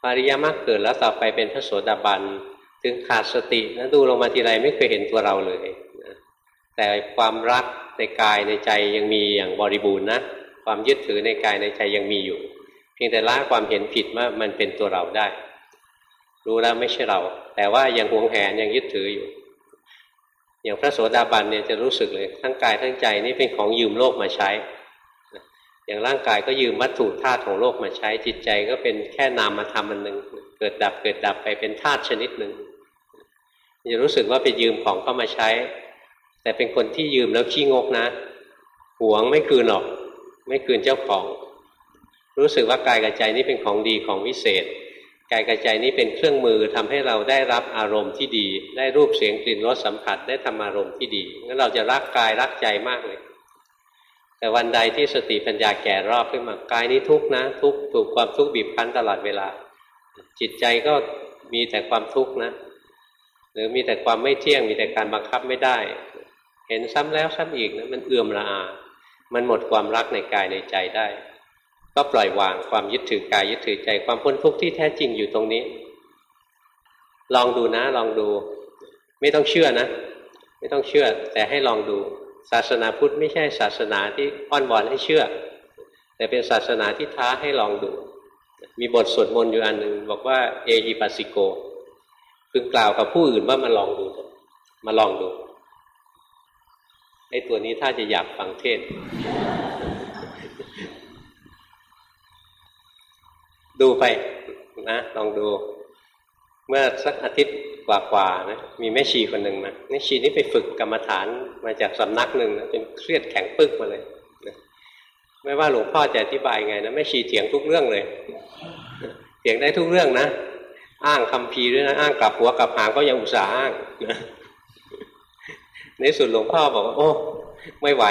อริยมรรคเกิดแล้วต่อไปเป็นพระโสดาบันถึงขาดสตินะดูลงมาทีไรไม่เคยเห็นตัวเราเลยนะแต่ความรักในกายในใจยังมีอย่างบริบูรณ์นะ ความยึดถือในกายในใจยังมีอยู่ เพียงแต่ละความเห็นผิดว่ามันเป็นตัวเราได้ รู้แล้วไม่ใช่เรา แต่ว่ายังหวงแหนยังยึดถืออยู่ อย่างพระโสดาบันเนี่ยจะรู้สึกเลยทั้งกายทั้งใจนี่เป็นของยืมโลกมาใช้ อย่างร่างกายก็ยืมวัตถุธาตุของโลกมาใช้ จิตใจก็เป็นแค่นามธรรมอันหนึ่งเกิดดับเกิดดับไปเป็นธาตุชนิดหนึ่งจะรู้สึกว่าไปยืมของเข้ามาใช้ แต่เป็นคนที่ยืมแล้วขี้งกนะหวงไม่คืนหรอก ไม่คืนเจ้าของ รู้สึกว่ากายกับใจนี่เป็นของดีของวิเศษ กายกับใจนี้เป็นเครื่องมือทำให้เราได้รับอารมณ์ที่ดี ได้รูปเสียงกลิ่นรสสัมผัสได้ทำอารมณ์ที่ดีงั้นเราจะรักกายรักใจมากเลย แต่วันใดที่สติปัญญาแก่รอบขึ้นมากายนี้ทุกนะ ทุกถูกความทุกข์บีบคั้นตลอดเวลา จิตใจก็มีแต่ความทุกข์นะหรือมีแต่ความไม่เที่ยงมีแต่การบังคับไม่ได้ เห็นซ้ำแล้วซ้ำอีกนะมันเอื่อมละอา มันหมดความรักในกายในใจได้ ก็ปล่อยวางความยึดถือกายยึดถือใจความพ้นทุกข์ที่แท้จริงอยู่ตรงนี้ ลองดูนะ ลองดู ไม่ต้องเชื่อนะ ไม่ต้องเชื่อ แต่ให้ลองดู ศาสนาพุทธไม่ใช่ศาสนาที่อ้อนวอนให้เชื่อ แต่เป็นศาสนาที่ท้าให้ลองดู มีบทสวดมนต์อยู่อันหนึ่งบอกว่าเอหิปัสสิโกพึงกล่าวกับผู้อื่นว่ามาลองดูมาลองดู ไอ้ตัวนี้ถ้าจะอยากฟังเทศ ดูไปนะลองดู เมื่อสักอาทิตย์กว่าๆนะมีแม่ชีคนหนึ่งมาแม่ชีนี่ไปฝึกกรรมฐานมาจากสำนักหนึ่งนะเป็นเครียดแข็งปึกมาเลยไม่ว่าหลวงพ่อจะอธิบายไงนะแม่ชีเถียงทุกเรื่องเลยเถียงได้ทุกเรื่องนะอ้างคำพีด้วยนะอ้างกลับหัวกลับหางก็ยังอุตส่าห์อ้างนะ ในสุดหลวงพ่อบอกว่าโอ้ไม่ไหว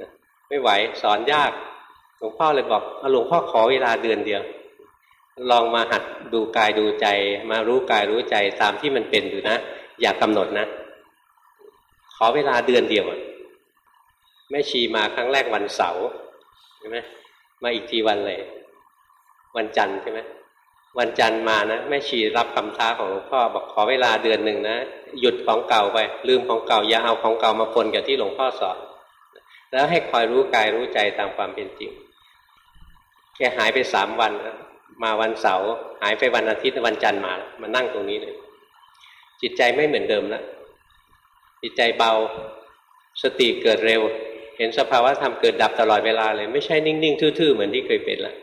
นะไม่ไหวสอนยาก หลวงพ่อเลยบอกหลวงพ่อขอเวลาเดือนเดียว ลองมาหัดดูกายดูใจ มารู้กายรู้ใจตามที่มันเป็นอยู่นะ อย่ากกำหนดนะ ขอเวลาเดือนเดียวแม่ชีมาครั้งแรกวันเสาร์ใช่ไหมมาอีกทีวันเลย วันจันทร์ใช่ไหม วันจันทร์มานะแม่ชีรับคำท้าของหลวงพ่อบอกขอเวลาเดือนหนึ่งนะหยุดของเก่าไป ลืมของเก่าอย่าเอาของเก่ามาปนกับที่หลวงพ่อสอนแล้วให้คอยรู้กายรู้ใจตามความเป็นจริง แกหายไปสามวันนะมาวันเสาร์หายไปวันอาทิตย์วันจันทร์มามานั่งตรงนี้เลย จิตใจไม่เหมือนเดิมแล้วจิตใจเบาสติเกิดเร็ว เห็นสภาวะธรรมเกิดดับตลอดเวลาเลย ไม่ใช่นิ่ง ๆ ทื่อ ๆ เหมือนที่เคยเป็นแล้ว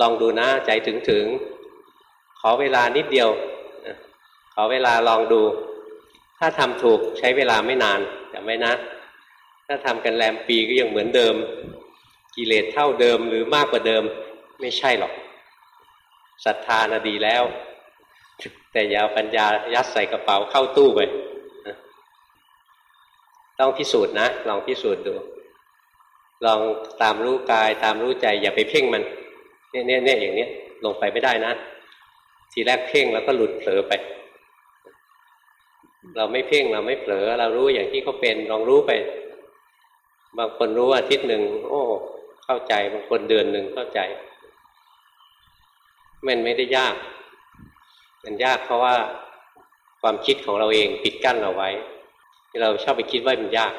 ลองดูนะใจถึงถึง ขอเวลานิดเดียวขอเวลาลองดู ถ้าทำถูกใช้เวลาไม่นานจำไว้นะ ถ้าทำกันแรมปีก็ยังเหมือนเดิม กิเลสเท่าเดิมหรือมากกว่าเดิม ไม่ใช่หรอกศรัทธานะดีแล้ว แต่อย่าปัญญายัดใส่กระเป๋าเข้าตู้ไปต้องพิสูจน์นะ ลองพิสูจน์ดู ลองตามรู้กายตามรู้ใจอย่าไปเพ่งมัน เนี่ยเนี่ยอย่างเนี้ยลงไปไม่ได้นะ ทีแรกเพ่งแล้วก็หลุดเผลอไป เราไม่เพ่งเราไม่เผลอ เรารู้อย่างที่เขาเป็นลองรู้ไป บางคนรู้อาทิตย์หนึ่งโอ้เข้าใจบางคนเดือนหนึ่งเข้าใจ มันไม่ได้ยาก มันยากเพราะว่าความคิดของเราเองปิดกั้นเราไว้ เราชอบไปคิดว่ามันยาก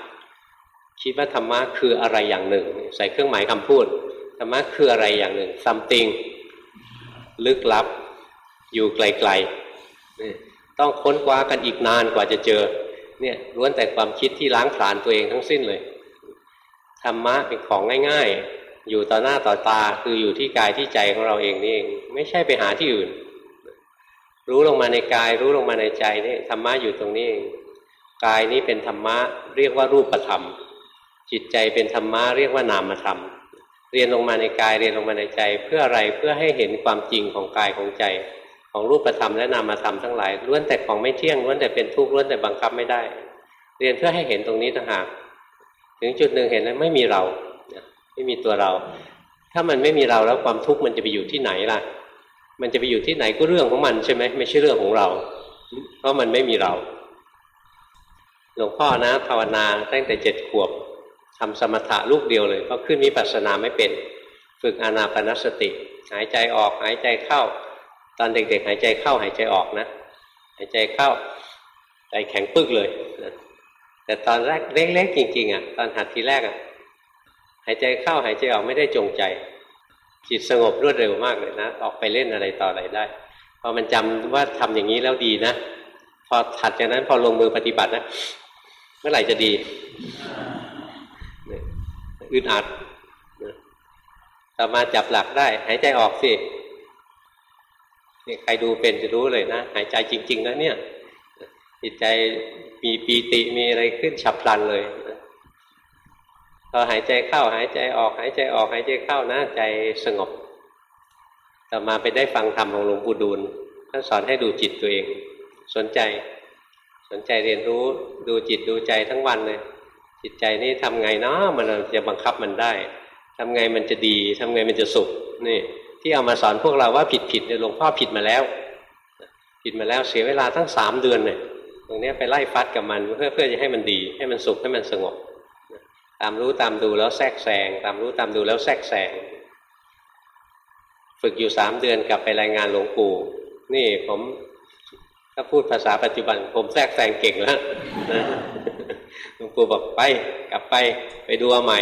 คิดว่าธรรมะคืออะไรอย่างหนึ่ง ใส่เครื่องหมายคำพูด ธรรมะคืออะไรอย่างหนึ่ง something ลึกลับ อยู่ไกลๆต้องค้นคว้ากันอีกนานกว่าจะเจอ เนี่ยล้วนแต่ความคิดที่ล้างผลาญตัวเองทั้งสิ้นเลยธรรมะเป็นของง่าย ๆ อยู่ต่อหน้าต่อตาคืออยู่ที่กายที่ใจของเราเองนี่เองไม่ใช่ไปหาที่อื่น รู้ลงมาในกาย รู้ลงมาในใจนี่ธรรมะอยู่ตรงนี้เองกายนี้เป็นธรรมะเรียกว่ารูปธรรม จิตใจเป็นธรรมะเรียกว่านามธรรม เรียนลงมาในกายเรียนลงมาในใจ เพื่ออะไรเพื่อให้เห็นความจริงของกายของใจ ของรูปธรรมและนามธรรมทั้งหลายล้วนแต่ของไม่เที่ยงล้วนแต่เป็นทุกข์ล้วนแต่บังคับไม่ได้ เรียนเพื่อให้เห็นตรงนี้ต่างหากถึงจุดหนึ่งเห็นแล้วไม่มีเราไม่มีตัวเรา ถ้ามันไม่มีเราแล้วความทุกข์มันจะไปอยู่ที่ไหนล่ะ มันจะไปอยู่ที่ไหนก็เรื่องของมันใช่ไหมไม่ใช่เรื่องของเรา เพราะมันไม่มีเรา หลวงพ่อนะภาวนาตั้งแต่เจ็ดขวบ ทำสมถะลูกเดียวเลยเพราขึ้นวิปัสสนาไม่เป็น ฝึกอานาปนสติ หายใจออกหายใจเข้า ตอนเด็กๆ หายใจเข้าหายใจออกนะ หายใจเข้าใจแข็งปึกเลยนะแต่ตอนแรกเล็กๆจริงๆอะตอนหัดทีแรกอะหายใจเข้าหายใจออกไม่ได้จงใจ จิตสงบรวดเร็วมากเลยนะ ออกไปเล่นอะไรต่ออะไรได้พอมันจำว่าทำอย่างนี้แล้วดีนะ พอถัดจากนั้นพอลงมือปฏิบัตินะเมื่อไหร่จะดี อึดอัดต่อมาจับหลักได้ หายใจออกสินี่ใครดูเป็นจะรู้เลยนะ หายใจจริงๆนะเนี่ย จิตใจมีปีติมีอะไรขึ้นฉับพลันเลยพอหายใจเข้าหายใจออก หายใจออกหายใจเข้านะใจสงบ ต่อมาไปได้ฟังธรรมของหลวงปู่ดูลท่านสอนให้ดูจิตตัวเอง สนใจ สนใจเรียนรู้ดูจิตดูใจทั้งวันเลย จิตใจนี่ทำไงเนาะมันจะบังคับมันได้ทำไงมันจะดีทำไงมันจะสุขนี่ที่เอามาสอนพวกเราว่าผิดผิดเนี่ยหลวงพ่อผิดมาแล้ว ผิดมาแล้วเสียเวลาตั้งสามเดือนเลยตรงนี้ไปไล่ฟัดกับมันเพื่อเพื่อจะให้มันดี ให้มันสุขให้มันสงบ ตามรู้ตามดูแล้วแทรกแซงตามรู้ตามดูแล้วแทรกแซงฝึกอยู่สามเดือนกลับไปรายงานหลวงปู่นี่ผมถ้าพูดภาษาปัจจุบัน ผมแทรกแซงเก่งแล้ว หลวงปู่บอกไป กลับไปไปดูใหม่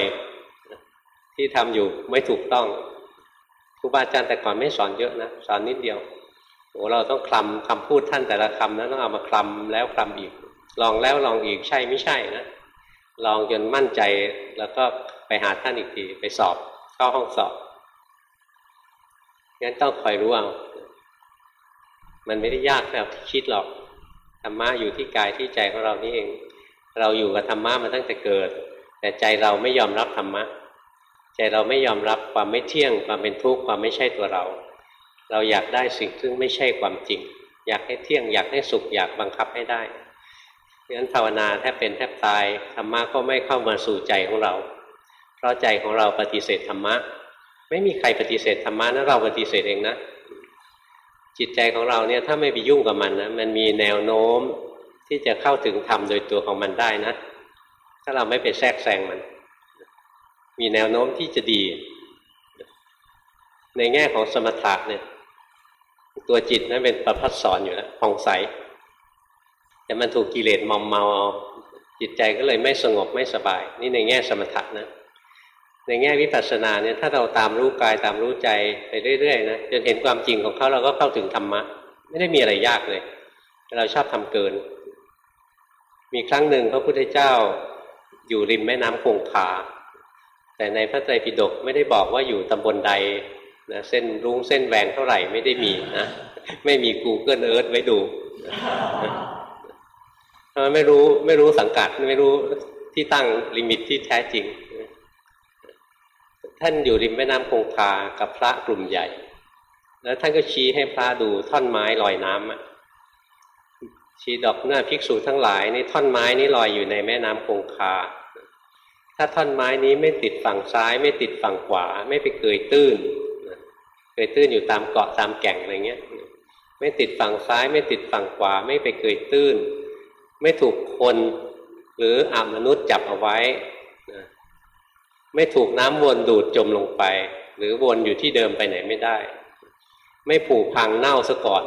ที่ทำอยู่ไม่ถูกต้องครูบาอาจารย์แต่ก่อนไม่สอนเยอะนะสอนนิดเดียวโอ้เราต้องคลำคำพูดท่านแต่ละคำนะต้องเอามาคลำแล้วคลำอีก ลองแล้วลองอีกใช่ไม่ใช่นะลองจนมั่นใจแล้วก็ไปหาท่านอีกทีไปสอบเข้าห้องสอบงั้นต้องคอยรู้เอามันไม่ได้ยากแบบที่คิดหรอกธรรมะอยู่ที่กายที่ใจของเรานี่เอง เราอยู่กับธรรมะมาตั้งแต่เกิด แต่ใจเราไม่ยอมรับธรรมะ ใจเราไม่ยอมรับความไม่เที่ยง ความเป็นทุกข์ความไม่ใช่ตัวเรา เราอยากได้สิ่งซึ่งไม่ใช่ความจริง อยากให้เที่ยงอยากให้สุขอยากบังคับให้ได้ดังนั้นภาวนาแทบเป็นแทบตายธรรมะก็ไม่เข้ามาสู่ใจของเรา เพราะใจของเราปฏิเสธธรรมะ ไม่มีใครปฏิเสธธรรมะนะเราปฏิเสธเองนะจิตใจของเราเนี่ยถ้าไม่ไปยุ่งกับมันนะมันมีแนวโน้ม ที่จะเข้าถึงธรรมโดยตัวของมันได้นะ ถ้าเราไม่ไปแทรกแซงมัน มีแนวโน้มที่จะดี ในแง่ของสมถะเนี่ย ตัวจิตนั้นเป็นประพัดสอนอยู่แล้วผ่องใส แต่มันถูกกิเลสมอมเมาเอาจิตใจก็เลยไม่สงบไม่สบาย นี่ในแง่สมถะนะ ในแง่วิปัสสนาเนี่ยถ้าเราตามรู้กายตามรู้ใจไปเรื่อยๆนะจนเห็นความจริงของเขาเราก็เข้าถึงธรรมะ ไม่ได้มีอะไรยากเลย เราชอบทำเกิน มีครั้งหนึ่งพระพุทธเจ้าอยู่ริมแม่น้ำคงคา แต่ในพระไตรปิฎกไม่ได้บอกว่าอยู่ตำบลใดนะเส้นรุ้งเส้นแหวงเท่าไหร่ไม่ได้มีนะไม่มี Google Earth ไว้ดูไม่รู้ไม่รู้สังกัดไม่รู้ที่ตั้งลิมิตที่แท้จริง ท่านอยู่ริมแม่น้ำคงคากับพระกลุ่มใหญ่ แล้วท่านก็ชี้ให้พระดูท่อนไม้ลอยน้ำอะ ชีดอกหน้าภิกษุทั้งหลายในท่อนไม้นี้ลอยอยู่ในแม่น้ำคงคา ถ้าท่อนไม้นี้ไม่ติดฝั่งซ้าย ไม่ติดฝั่งขวา ไม่ไปเกยตื้นเกยตื้นอยู่ตามเกาะตามแก่งอะไรเงี้ย ไม่ติดฝั่งซ้าย ไม่ติดฝั่งขวา ไม่ไปเกยตื้น ไม่ถูกคนหรืออามนุษย์จับเอาไว้ ไม่ถูกน้ำวนดูดจมลงไป หรือวนอยู่ที่เดิมไปไหนไม่ได้ ไม่ผูกพังเน่าซะก่อน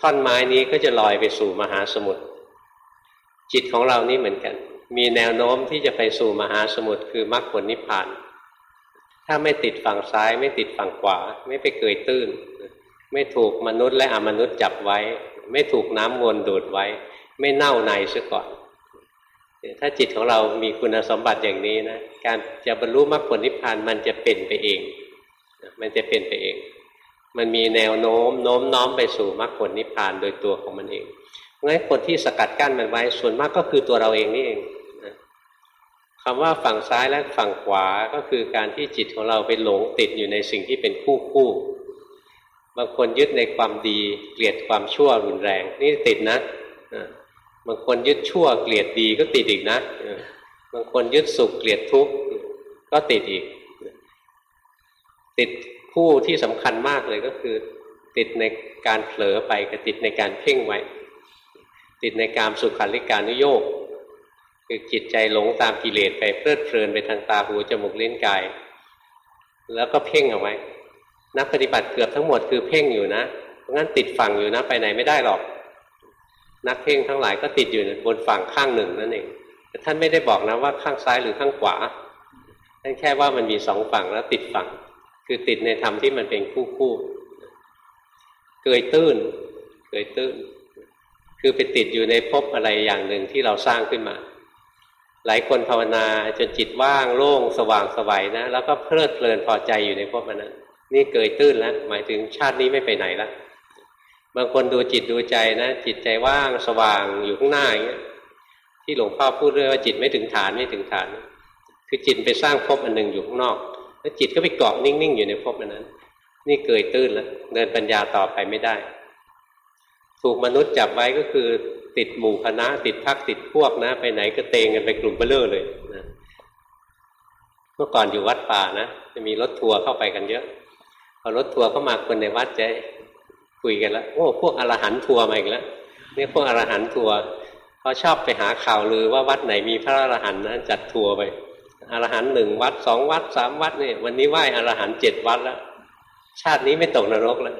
ท่อนไม้นี้ก็จะลอยไปสู่มหาสมุทรจิตของเรานี่เหมือนกัน มีแนวโน้มที่จะไปสู่มหาสมุทรคือมรรคผลนิพพาน ถ้าไม่ติดฝั่งซ้ายไม่ติดฝั่งขวา ไม่ไปเกยตื้น ไม่ถูกมนุษย์และอมนุษย์จับไว้ ไม่ถูกน้ำวนดูดไว้ ไม่เน่าในซะก่อน ถ้าจิตของเรามีคุณสมบัติอย่างนี้นะ การจะบรรลุมรรคผลนิพพานมันจะเป็นไปเอง มันจะเป็นไปเอง มันมีแนวโน้มโน้มน้อมไปสู่มรรคผลนิพพานโดยตัวของมันเองงั้นคนที่สกัดกั้นมันไว้ส่วนมากก็คือตัวเราเองนี่เองคำว่าฝั่งซ้ายและฝั่งขวาก็คือการที่จิตของเราไปหลงติดอยู่ในสิ่งที่เป็นคู่คู่บางคนยึดในความดีเกลียดความชั่วรุนแรง นี่ติดนะบางคนยึดชั่วเกลียดดีก็ติดอีกนะบางคนยึดสุขเกลียดทุกข์ก็ติดอีก ติด คู่ที่สำคัญมากเลยก็คือ ติดในการเผลอไปกับติดในการเพ่งไว้ ติดในการสุขันลิการนุโยกคือจิตใจหลงตามกิเลสไปเพลิดเพลินไปทางตาหูจมูกลิ้นกาย แล้วก็เพ่งเอาไว้ นักปฏิบัติเกือบทั้งหมดคือเพ่งอยู่นะเพราะงั้นติดฝั่งอยู่นะไปไหนไม่ได้หรอก นักเพ่งทั้งหลายก็ติดอยู่บนฝั่งข้างหนึ่งนั่นเองแต่ท่านไม่ได้บอกนะว่าข้างซ้ายหรือข้างขวาท่านแค่ว่ามันมีสองฝั่งแล้วติดฝั่ง คือติดในธรรมที่มันเป็นคู่คู่เกยตื้นเกยตื้น คือไปติดอยู่ในภพอะไรอย่างหนึ่งที่เราสร้างขึ้นมา หลายคนภาวนาจนจิตว่างโล่งสว่างสวัยนะ แล้วก็เพลิดเพลินพอใจอยู่ในภพนั้นนี่เกยตื้นแล้วหมายถึงชาตินี้ไม่ไปไหนแล้วบางคนดูจิตดูใจนะ จิตใจว่างสว่างอยู่ข้างหน้าอย่างเงี้ยที่หลวงพ่อพูดเรื่องว่าจิตไม่ถึงฐานไม่ถึงฐาน คือจิตไปสร้างภพอันหนึ่งอยู่ข้างนอก แล้วจิตก็ไปเกาะนิ่งๆอยู่ในภพนั้น นี่เกยตื้นแล้วเดินปัญญาต่อไปไม่ได้ ถูกมนุษย์จับไว้ก็คือติดหมู่คณะติดพักติดพวกนะ ไปไหนก็เตงกันไปกลุ่มเบ้อเร่อเลยนะเมื่อก่อนอยู่วัดป่านะจะมีรถทัวร์เข้าไปกันเยอะพอรถทัวร์เข้ามาคนในวัดจะคุยกันแล้วโอ้พวกอรหันต์ทัวร์มาอีกแล้วนี่พวกอรหันต์ทัวร์เขาชอบไปหาข่าวลือว่าวัดไหนมีพระอรหันต์นะจัดทัวร์ไป อรหันต์หนึ่งวัดสองวัดสามวัดเนี่ย วันนี้ไหว้อรหันต์เจ็ดวัดแล้วชาตินี้ไม่ตกนรกแล้ว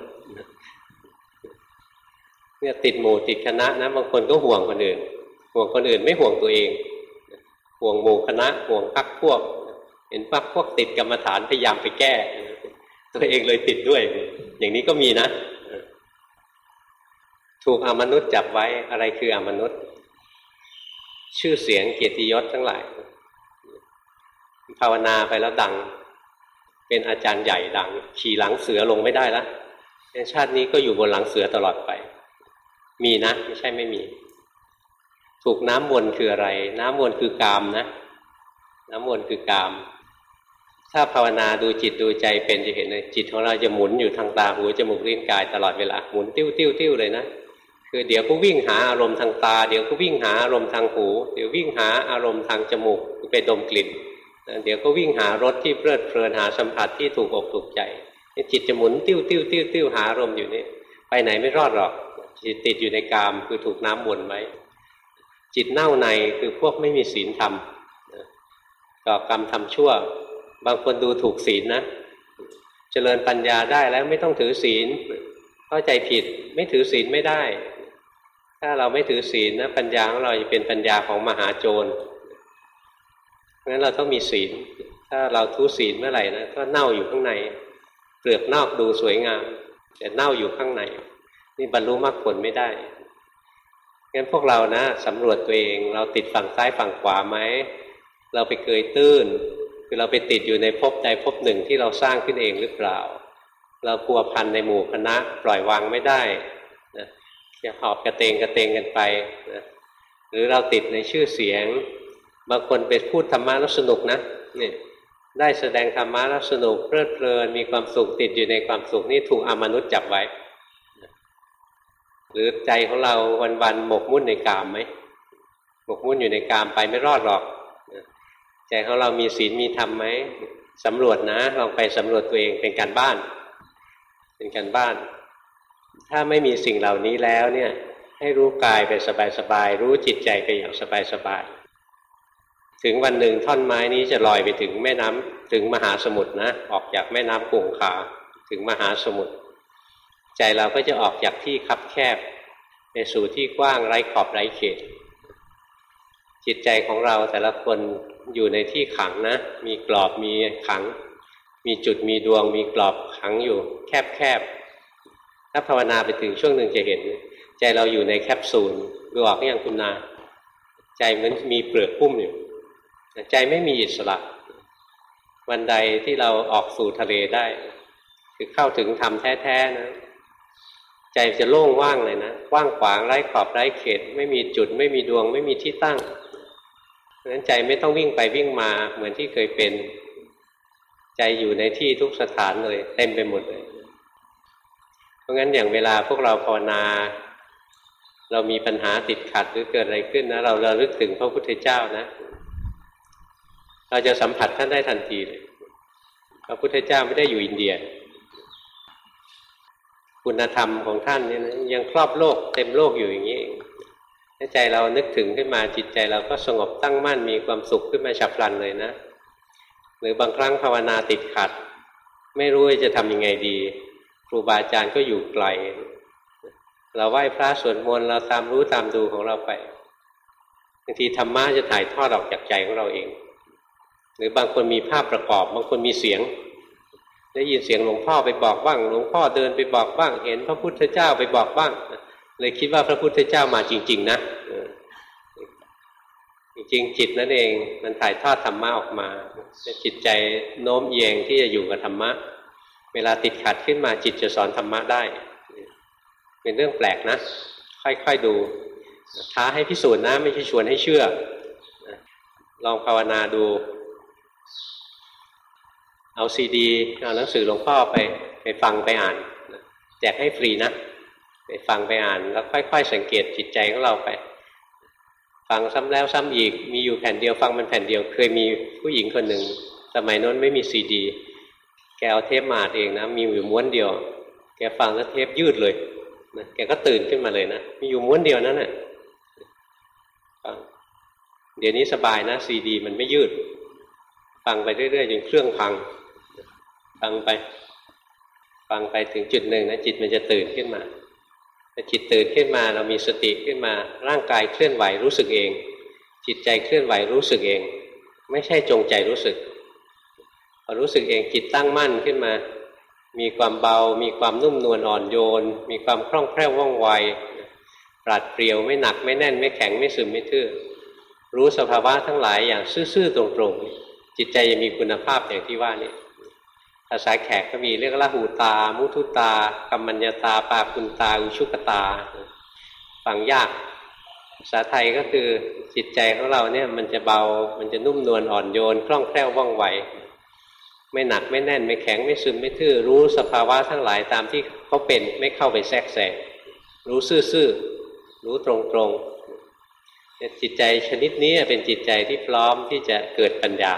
เนี่ยติดหมู่ติดคณะนะบางคนก็ห่วงคนอื่น ห่วงคนอื่นไม่ห่วงตัวเอง ห่วงหมู่คณะห่วงพักพวก เห็นพักพวกติดกรรมฐานพยายามไปแก้ ตัวเองเลยติดด้วย อย่างนี้ก็มีนะ ถูกอมนุษย์จับไว้อะไรคืออมนุษย์ ชื่อเสียงเกียรติยศทั้งหลาย ภาวนาไปแล้วดัง เป็นอาจารย์ใหญ่ดัง ขี่หลังเสือลงไม่ได้แล้วชาตินี้ก็อยู่บนหลังเสือตลอดไป มีนะ ไม่ใช่ไม่มี ถูกน้ำวนคืออะไร น้ำวนคือกามนะ น้ำวนคือกาม ถ้าภาวนาดูจิตดูใจเป็นจะเห็นเลยจิตของเราจะหมุนอยู่ทางตาหูจมูกลิ้นกายตลอดเวลาหมุนติ้วติ้วติ้วเลยนะคือเดี๋ยวก็วิ่งหาอารมณ์ทางตา เดี๋ยวก็วิ่งหาอารมณ์ทางหู เดี๋ยววิ่งหาอารมณ์ทางจมูกไปดมกลิ่น เดี๋ยวก็วิ่งหารสที่เพลิดเพลินหาสัมผัสที่ถูกอกถูกใจจิตจะหมุนติ้วติ้วติ้วติ้วหาอารมณ์อยู่นี่ไปไหนไม่รอดหรอก จิตติดอยู่ในกามคือถูกน้ำวนไว้ จิตเน่าในคือพวกไม่มีศีลธรรมก่อกรรมทำชั่ว บางคนดูถูกศีลนะเจริญปัญญาได้แล้วไม่ต้องถือศีลเข้าใจผิดไม่ถือศีลไม่ได้ ถ้าเราไม่ถือศีลนะปัญญาของเราจะเป็นปัญญาของมหาโจร งั้นเราต้องมีศีล ถ้าเราทุศีลเมื่อไหร่นะก็เน่าอยู่ข้างใน เปลือกนอกดูสวยงาม แต่เน่าอยู่ข้างใน นี่บรรลุมรรคผลไม่ได้งั้นพวกเรานะสำรวจตัวเองเราติดฝั่งซ้ายฝั่งขวาไหมเราไปเกยตื้น คือเราไปติดอยู่ในภพใดภพหนึ่งที่เราสร้างขึ้นเองหรือเปล่า เราพัวพันในหมู่คณะปล่อยวางไม่ได้นะจะหอบกระเตงกระเตงกันไปนะหรือเราติดในชื่อเสียง บางคนไปพูดธรรมะแล้วสนุกนะนี่ได้แสดงธรรมะแล้วสนุกเพลิดเพลินมีความสุขติดอยู่ในความสุขนี่ถูกอมนุษย์จับไว้ หรือใจของเราวันๆหมกมุ่นในกามไหมหมกมุ่นอยู่ในกามไปไม่รอดหรอกใจของเรามีศีลมีธรรมไหมสำรวจนะลองไปสำรวจตัวเองเป็นการบ้าน เป็นการบ้าน ถ้าไม่มีสิ่งเหล่านี้แล้วเนี่ย ให้รู้กายไปสบายๆรู้จิตใจไปอย่างสบายๆ ถึงวันหนึ่งท่อนไม้นี้จะลอยไปถึงแม่น้ำถึงมหาสมุทรนะออกจากแม่น้ำคงคาถึงมหาสมุทรใจเราก็จะออกจากที่คับแคบ ไปสู่ที่กว้างไร้ขอบไร้เขต จิตใจของเราแต่ละคนอยู่ในที่ขังนะ มีกรอบมีขัง มีจุดมีดวง มีกรอบขังอยู่แคบแคบถ้าภาวนาไปถึงช่วงหนึ่งจะเห็น ใจเราอยู่ในแคปซูลดูออกอย่างคุณนา ใจมันมีเปลือกพุ่มอยู่ ใจไม่มีอิสระ วันใดที่เราออกสู่ทะเลได้ คือเข้าถึงธรรมแท้ๆนะใจจะโล่งว่างเลยนะว่างขวางไร้ขอบไร้เขต ไม่มีจุด ไม่มีดวง ไม่มีที่ตั้งเพราะฉะนั้นใจไม่ต้องวิ่งไปวิ่งมาเหมือนที่เคยเป็น ใจอยู่ในที่ทุกสถานเลย เต็มไปหมดเลย เพราะงั้นอย่างเวลาพวกเราภาวนา เรามีปัญหาติดขัดหรือเกิดอะไรขึ้นนะ เราเราลึกถึงพระพุทธเจ้านะ เราจะสัมผัสท่านได้ทันทีเลยพระพุทธเจ้าไม่ได้อยู่อินเดีย คุณธรรมของท่านนี่นะยังครอบโลกเต็มโลกอยู่อย่างนี้เองใจเรานึกถึงขึ้นมาจิตใจเราก็สงบตั้งมั่นมีความสุขขึ้นมาฉับพลันเลยนะ หรือบางครั้งภาวนาติดขัด ไม่รู้จะทำยังไงดี ครูบาอาจารย์ก็อยู่ไกล เราไหว้พระสวดมนต์เราตามรู้ตามดูของเราไปบางทีธรรมะจะถ่ายทอดออกจากใจของเราเอง หรือบางคนมีภาพประกอบ บางคนมีเสียง ได้ยินเสียงหลวงพ่อไปบอกบ้าง หลวงพ่อเดินไปบอกบ้าง เห็นพระพุทธเจ้าไปบอกบ้าง เลยคิดว่าพระพุทธเจ้ามาจริง ๆ นะจริงจิตนั่นเองมันถ่ายทอดธรรมะออกมาจิตใจโน้มเอียงที่จะอยู่กับธรรมะ เวลาติดขัดขึ้นมาจิตจะสอนธรรมะได้ เป็นเรื่องแปลกนะ ค่อยๆดูท้าให้พิสูจน์นะ ไม่ใช่ชวนให้เชื่อ ลองภาวนาดู เอาซีดีเอาหนังสือหลวงพ่อไปไปฟังไปอ่านแจกให้ฟรีนะไปฟังไปอ่านแล้วค่อย ๆ สังเกตจิตใจของเราไป ฟังซ้ำแล้วซ้ำอีกมีอยู่แผ่นเดียวฟังมันแผ่นเดียว เคยมีผู้หญิงคนหนึ่งสมัยนั้นไม่มีซีดี แกเอาเทปมาดเองนะ มีอยู่ม้วนเดียว แกฟังแล้วเทปยืดเลยนะแกก็ตื่นขึ้นมาเลยนะมีอยู่ม้วนเดียวนั้นนะ่ะเดี๋ยวนี้สบายนะซีดี มันไม่ยืด ฟังไปเรื่อยๆจนเครื่องพัง ฟังไป ฟังไปถึงจุดหนึ่งนะจิตมันจะตื่นขึ้นมาแต่จิตตื่นขึ้นมาเรามีสติขึ้นมา ร่างกายเคลื่อนไหวรู้สึกเอง จิตใจเคลื่อนไหวรู้สึกเอง ไม่ใช่จงใจรู้สึกพอรู้สึกเองจิตตั้งมั่นขึ้นมา มีความเบา มีความนุ่มนวลอ่อนโยน มีความคล่องแคล่วว่องไวปราดเปรียวไม่หนักไม่แน่นไม่แข็งไม่ซึมไม่ทื่อรู้สภาวะทั้งหลายอย่างซื่อๆตรงๆ จิตใจจะมีคุณภาพอย่างที่ว่านี่ภาษาแขกก็มีเรียกละหูตา มุทุตา กัมมัญญตา ปาคุณตา อุชุกตา ฟังยาก ภาษาไทยก็คือจิตใจของเราเนี่ย มันจะเบา มันจะนุ่มนวลอ่อนโยน คล่องแคล่วว่องไว ไม่หนักไม่แน่น ไม่แข็งไม่ซึมไม่ทื่อ รู้สภาวะทั้งหลายตามที่เขาเป็น ไม่เข้าไปแทรกแซง รู้ซื่อๆ รู้ตรงๆจิตใจชนิดนี้เป็นจิตใจที่พร้อมที่จะเกิดปัญญา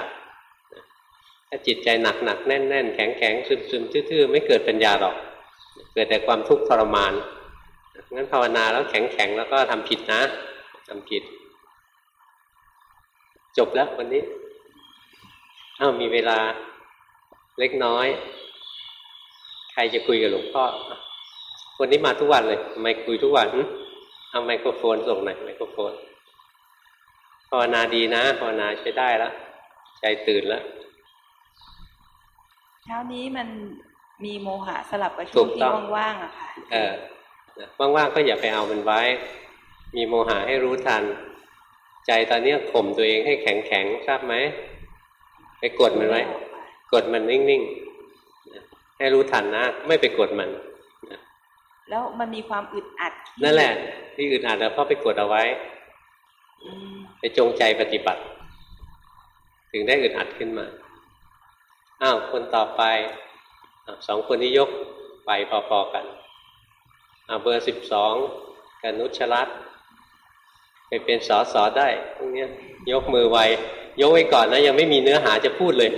ถ้าจิตใจหนักหนักแน่นแน่นแข็งแข็งซึมซึมทื่อๆ ไม่เกิดปัญญาหรอก เกิดแต่ความทุกข์ทรมานงั้นภาวนาแล้วแข็งแข็งแล้วก็ทำผิดนะทำผิด จบแล้ววันนี้อ้าวมีเวลาเล็กน้อย ใครจะคุยกับหลวงพ่อคนนี้มาทุกวันเลยทำไมคุยทุกวันเอาไมโครโฟนส่งหน่อยไมโครโฟนภาวนาดีนะภาวนาใช้ได้แล้ว ใจตื่นแล้ว เช้านี้มันมีโมหะสลับกับช่วงที่ว่างๆอะค่ะเออว่างๆก็อย่าไปเอามันไว้ มีโมหะให้รู้ทัน ใจตอนนี้ข่มตัวเองให้แข็งๆทราบไหมไปกดมันไว้ กดมันนิ่งๆให้รู้ทันนะ ไม่ไปกดมันแล้วมันมีความอึดอัด นั่นแหละ ที่อึดอัดแล้วเพราะไปกดเอาไว้ไปจงใจปฏิบัติ ถึงได้อึดอัดขึ้นมา อ้าวคนต่อไปสองคนนี้ยกไปพอๆกันเอาเบอร์สิบสองกันุชรัตไปเป็นสอสอได้พวกนี้ยกมือไวยกไว้ก่อนนะ ยังไม่มีเนื้อหาจะพูดเลย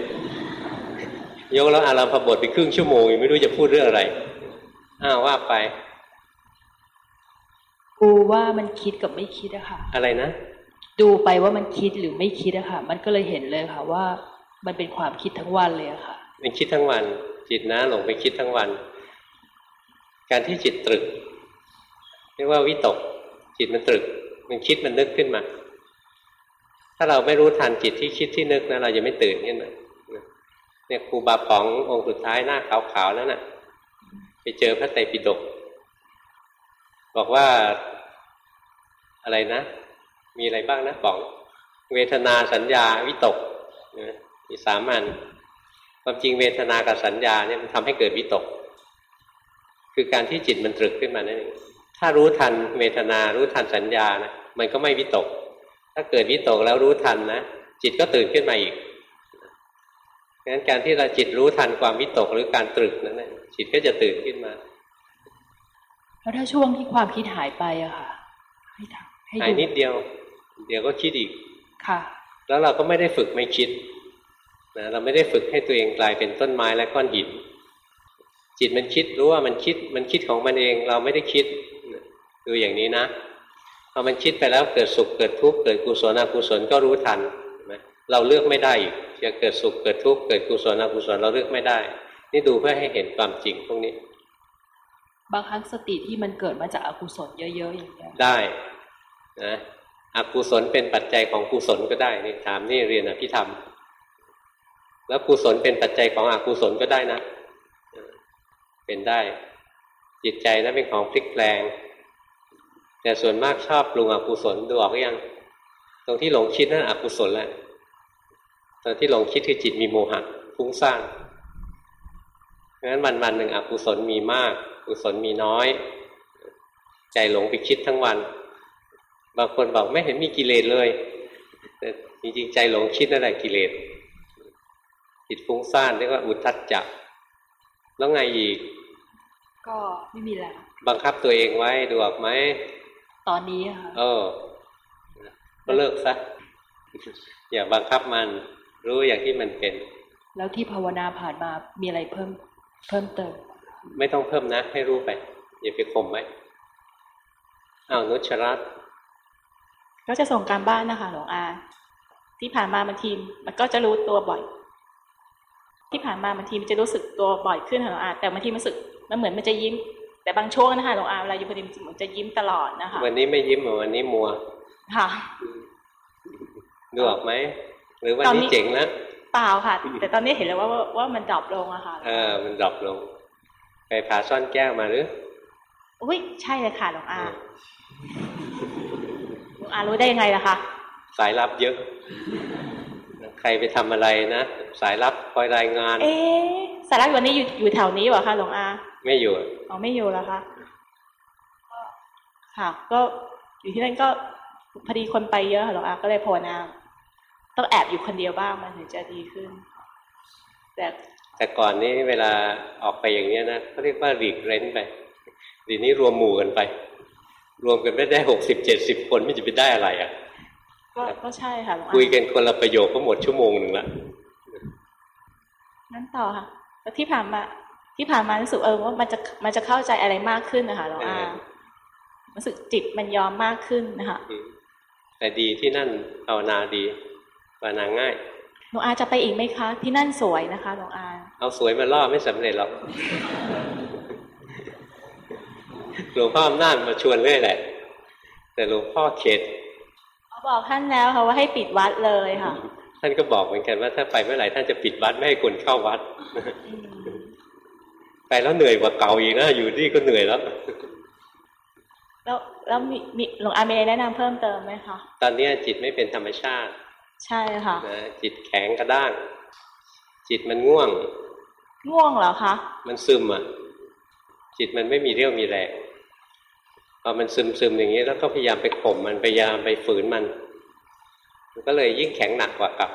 ยกแล้วอารามพบทไปครึ่งชั่วโมงยังไม่รู้จะพูดเรื่องอะไรอ้าวว่าไปดูว่ามันคิดกับไม่คิดอะค่ะ อะไรนะ ดูไปว่ามันคิดหรือไม่คิดอะค่ะ มันก็เลยเห็นเลยค่ะว่า มันเป็นความคิดทั้งวันเลยอะค่ะเป็นคิดทั้งวัน จิตนะหลงไปคิดทั้งวัน การที่จิตตรึกเรียกว่าวิตก จิตมันตรึก มันคิดมันนึกขึ้นมา ถ้าเราไม่รู้ทันจิตที่คิดที่นึกนะเราจะไม่ตื่นขึ้นมาเนี่ยครูบาป๋ององค์สุดท้ายหน้าขาวๆนั่นน่ะ ไปเจอพระไตรปิฎกบอกว่าอะไรนะ มีอะไรบ้างนะป๋อง เวทนาสัญญาวิตก มีสามอันความจริงเวทนากับสัญญาเนี่ยมันทำให้เกิดวิตก คือการที่จิตมันตรึกขึ้นมานั่นเองถ้ารู้ทันเวทนารู้ทันสัญญานะมันก็ไม่วิตก ถ้าเกิดวิตกแล้วรู้ทันนะจิตก็ตื่นขึ้นมาอีกงั้นการที่เราจิตรู้ทันความวิตกหรือการตรึกนั้นนะจิตก็จะตื่นขึ้นมาแล้วถ้าช่วงที่ความคิดหายไปอะค่ะ ให้ทำให้หายนิดเดียว เดี๋ยวก็คิดอีกค่ะ แล้วเราก็ไม่ได้ฝึกไม่คิด นะเราไม่ได้ฝึกให้ตัวเองกลายเป็นต้นไม้และก้อนหิน จิตมันคิดรู้ว่ามันคิดมันคิดของมันเองเราไม่ได้คิดดูอย่างนี้นะพอมันคิดไปแล้วเกิดสุขเกิดทุกข์เกิดกุศลอกุศลก็รู้ทันเราเลือกไม่ได้อีกจะเกิดสุขเกิดทุกข์เกิดกุศลอกุศลเราเลือกไม่ได้ นี่ดูเพื่อให้เห็นความจริงพวกนี้ บางครั้งสติที่มันเกิดมาจากอกุศลเยอะ ๆ อย่างนี้ได้นะอกุศลเป็นปัจจัยของกุศลก็ได้นี่ถามนี่เรียนอภิธรรม แล้วกุศลเป็นปัจจัยของอกุศลก็ได้นะ เป็นได้ จิตใจนั้นเป็นของพลิกแปลง แต่ส่วนมากชอบปรุงอกุศลดูออกหรือยัง ตรงที่หลงคิดนั่นอกุศลแหละตอนที่หลงคิดคือจิตมีโมหะฟุ้งซ่านเพราะฉะนั้นวันวันหนึ่งอกุศลมีมากกุศลมีน้อย ใจหลงไปคิดทั้งวัน บางคนบอกไม่เห็นมีกิเลสเลยแต่จริงๆใจหลงคิดนั่นแหละกิเลส จิตฟุ้งซ่านเรียกว่าอุทธัจจะแล้วไงอีก ก็ไม่มีแล้ว บังคับตัวเองไว้ดูออกไหมตอนนี้ค่ะเออก็เลิกซะอย่าบังคับมันรู้อย่างที่มันเป็น แล้วที่ภาวนาผ่านมามีอะไรเพิ่ม เพิ่มเติม ไม่ต้องเพิ่มนะ ให้รู้ไปอย่าไปข่มไว้อ้าวนุชรัตน์ก็จะส่งการบ้านนะคะหลวงอา ที่ผ่านมาบางทีมันก็จะรู้ตัวบ่อย ที่ผ่านมาบางทีมันจะรู้สึกตัวบ่อยขึ้นค่ะหลวงอาแต่บางทีมันรู้สึกมันเหมือนมันจะยิ้ม แต่บางช่วงนะคะหลวงอาเวลาอยู่พอดีมันจะยิ้มตลอดนะคะวันนี้ไม่ยิ้มเหรอวันนี้มัวค่ะดูออกไหมหรือวันตอนนี้นี้เจ๋งแล้วเปล่าค่ะ แต่ตอนนี้เห็นแล้วว่าว่าว่ามัน drop ลงอะค่ะ เออ มัน drop ลง ไปผ่าซ่อนแก้วมาหรืออุ้ยใช่เลยค่ะหลวงอาหลวงอารู้ได้ยังไงล่ะคะสายลับเยอะ ใครไปทำอะไรนะ สายลับคอยรายงาน เอ๊ะสาระวันนี้อยู่อยู่แถวนี้เหรอคะหลวงอา ไม่อยู่อ๋อไม่อยู่แล้วคะค่ะ ก็อยู่ที่นั่นก็พอดีคนไปเยอะค่ะหลวงอาก็เลยภาวนาต้องแอบอยู่คนเดียวบ้างมันถึงจะดีขึ้น แต่แต่ก่อนนี้เวลาออกไปอย่างเนี้ยนะเขาเรียกว่าหลีกเร้นไปดีนี้รวมหมู่กันไป รวมกันไม่ได้หกสิบเจ็ดสิบคนไม่จะไปได้อะไรอะ ก็ก็ใช่ค่ะหลวงอาคุยกันคนละประโยคก็หมดชั่วโมงหนึ่งละงั้นต่อค่ะแล้วที่ผ่านมาที่ผ่านมารู้สึกเออว่ามันจะมันจะเข้าใจอะไรมากขึ้นนะคะหลวงอารู้สึกจิตมันยอมมากขึ้นนะคะอืมแต่ดีที่นั่นภาวนาดีภาวนาง่ายหลวงอาจะไปอีกไหมคะ ที่นั่นสวยนะคะหลวงอาเอาสวยมาล่อไม่สำเร็จหรอกหลวงพ่ออำนาจมาชวนเรื่อยแหละ แต่หลวงพ่อเข็ด บอกท่านแล้วค่ะว่าให้ปิดวัดเลยค่ะ ท่านก็บอกเหมือนกันว่าถ้าไปเมื่อไหร่ท่านจะปิดวัดไม่ให้คนเข้าวัดอืมไปแล้วเหนื่อยกว่าเก่าอีกนะอยู่นี่ก็เหนื่อยแล้ว แล้วแล้วมีมีหลวงอามีอะไรแนะนำเพิ่มเติมไหมคะตอนนี้จิตไม่เป็นธรรมชาติ ใช่ค่ะนะจิตแข็งกระด้าง จิตมันง่วง ง่วงเหรอคะมันซึมอะจิตมันไม่มีเรี่ยวมีแรง พอมันซึมซึมอย่างนี้แล้วก็พยายามไปข่มมันพยายามไปฝืนมัน มันก็เลยยิ่งแข็งหนักกว่าเก่า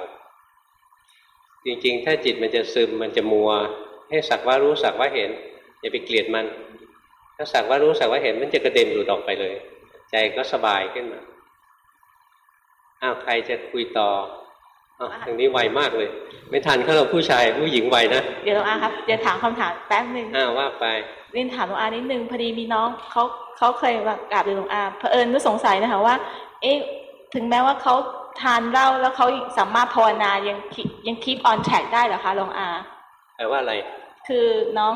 จริงๆ ถ้าจิตมันจะซึมมันจะมัว ให้สักว่ารู้สักว่าเห็น อย่าไปเกลียดมัน ถ้าสักว่ารู้สักว่าเห็นมันจะกระเด็นหลุดออกไปเลย ใจก็สบายขึ้นมาอ้าวใครจะคุยต่ออ้าวทางนี้ไวมากเลย ไม่ทันเขาเราผู้ชายผู้หญิงไวนะเดี๋ยวหลวงอาครับเดี๋ยวถามคำถามแป๊บหนึ่งอ้าวว่าไปเรียนถามหลวงอานิดนึงพอดีมีน้องเขา เขาเคยมากราบเรียนหลวงอาเผอิญนึกสงสัยนะคะว่า เอ๊ะถึงแม้ว่าเขาทานเหล้าแล้วเขาสามารถภาวนายัง keep ยัง keep on track ได้เหรอคะหลวงอาแปลว่าอะไร คือน้อง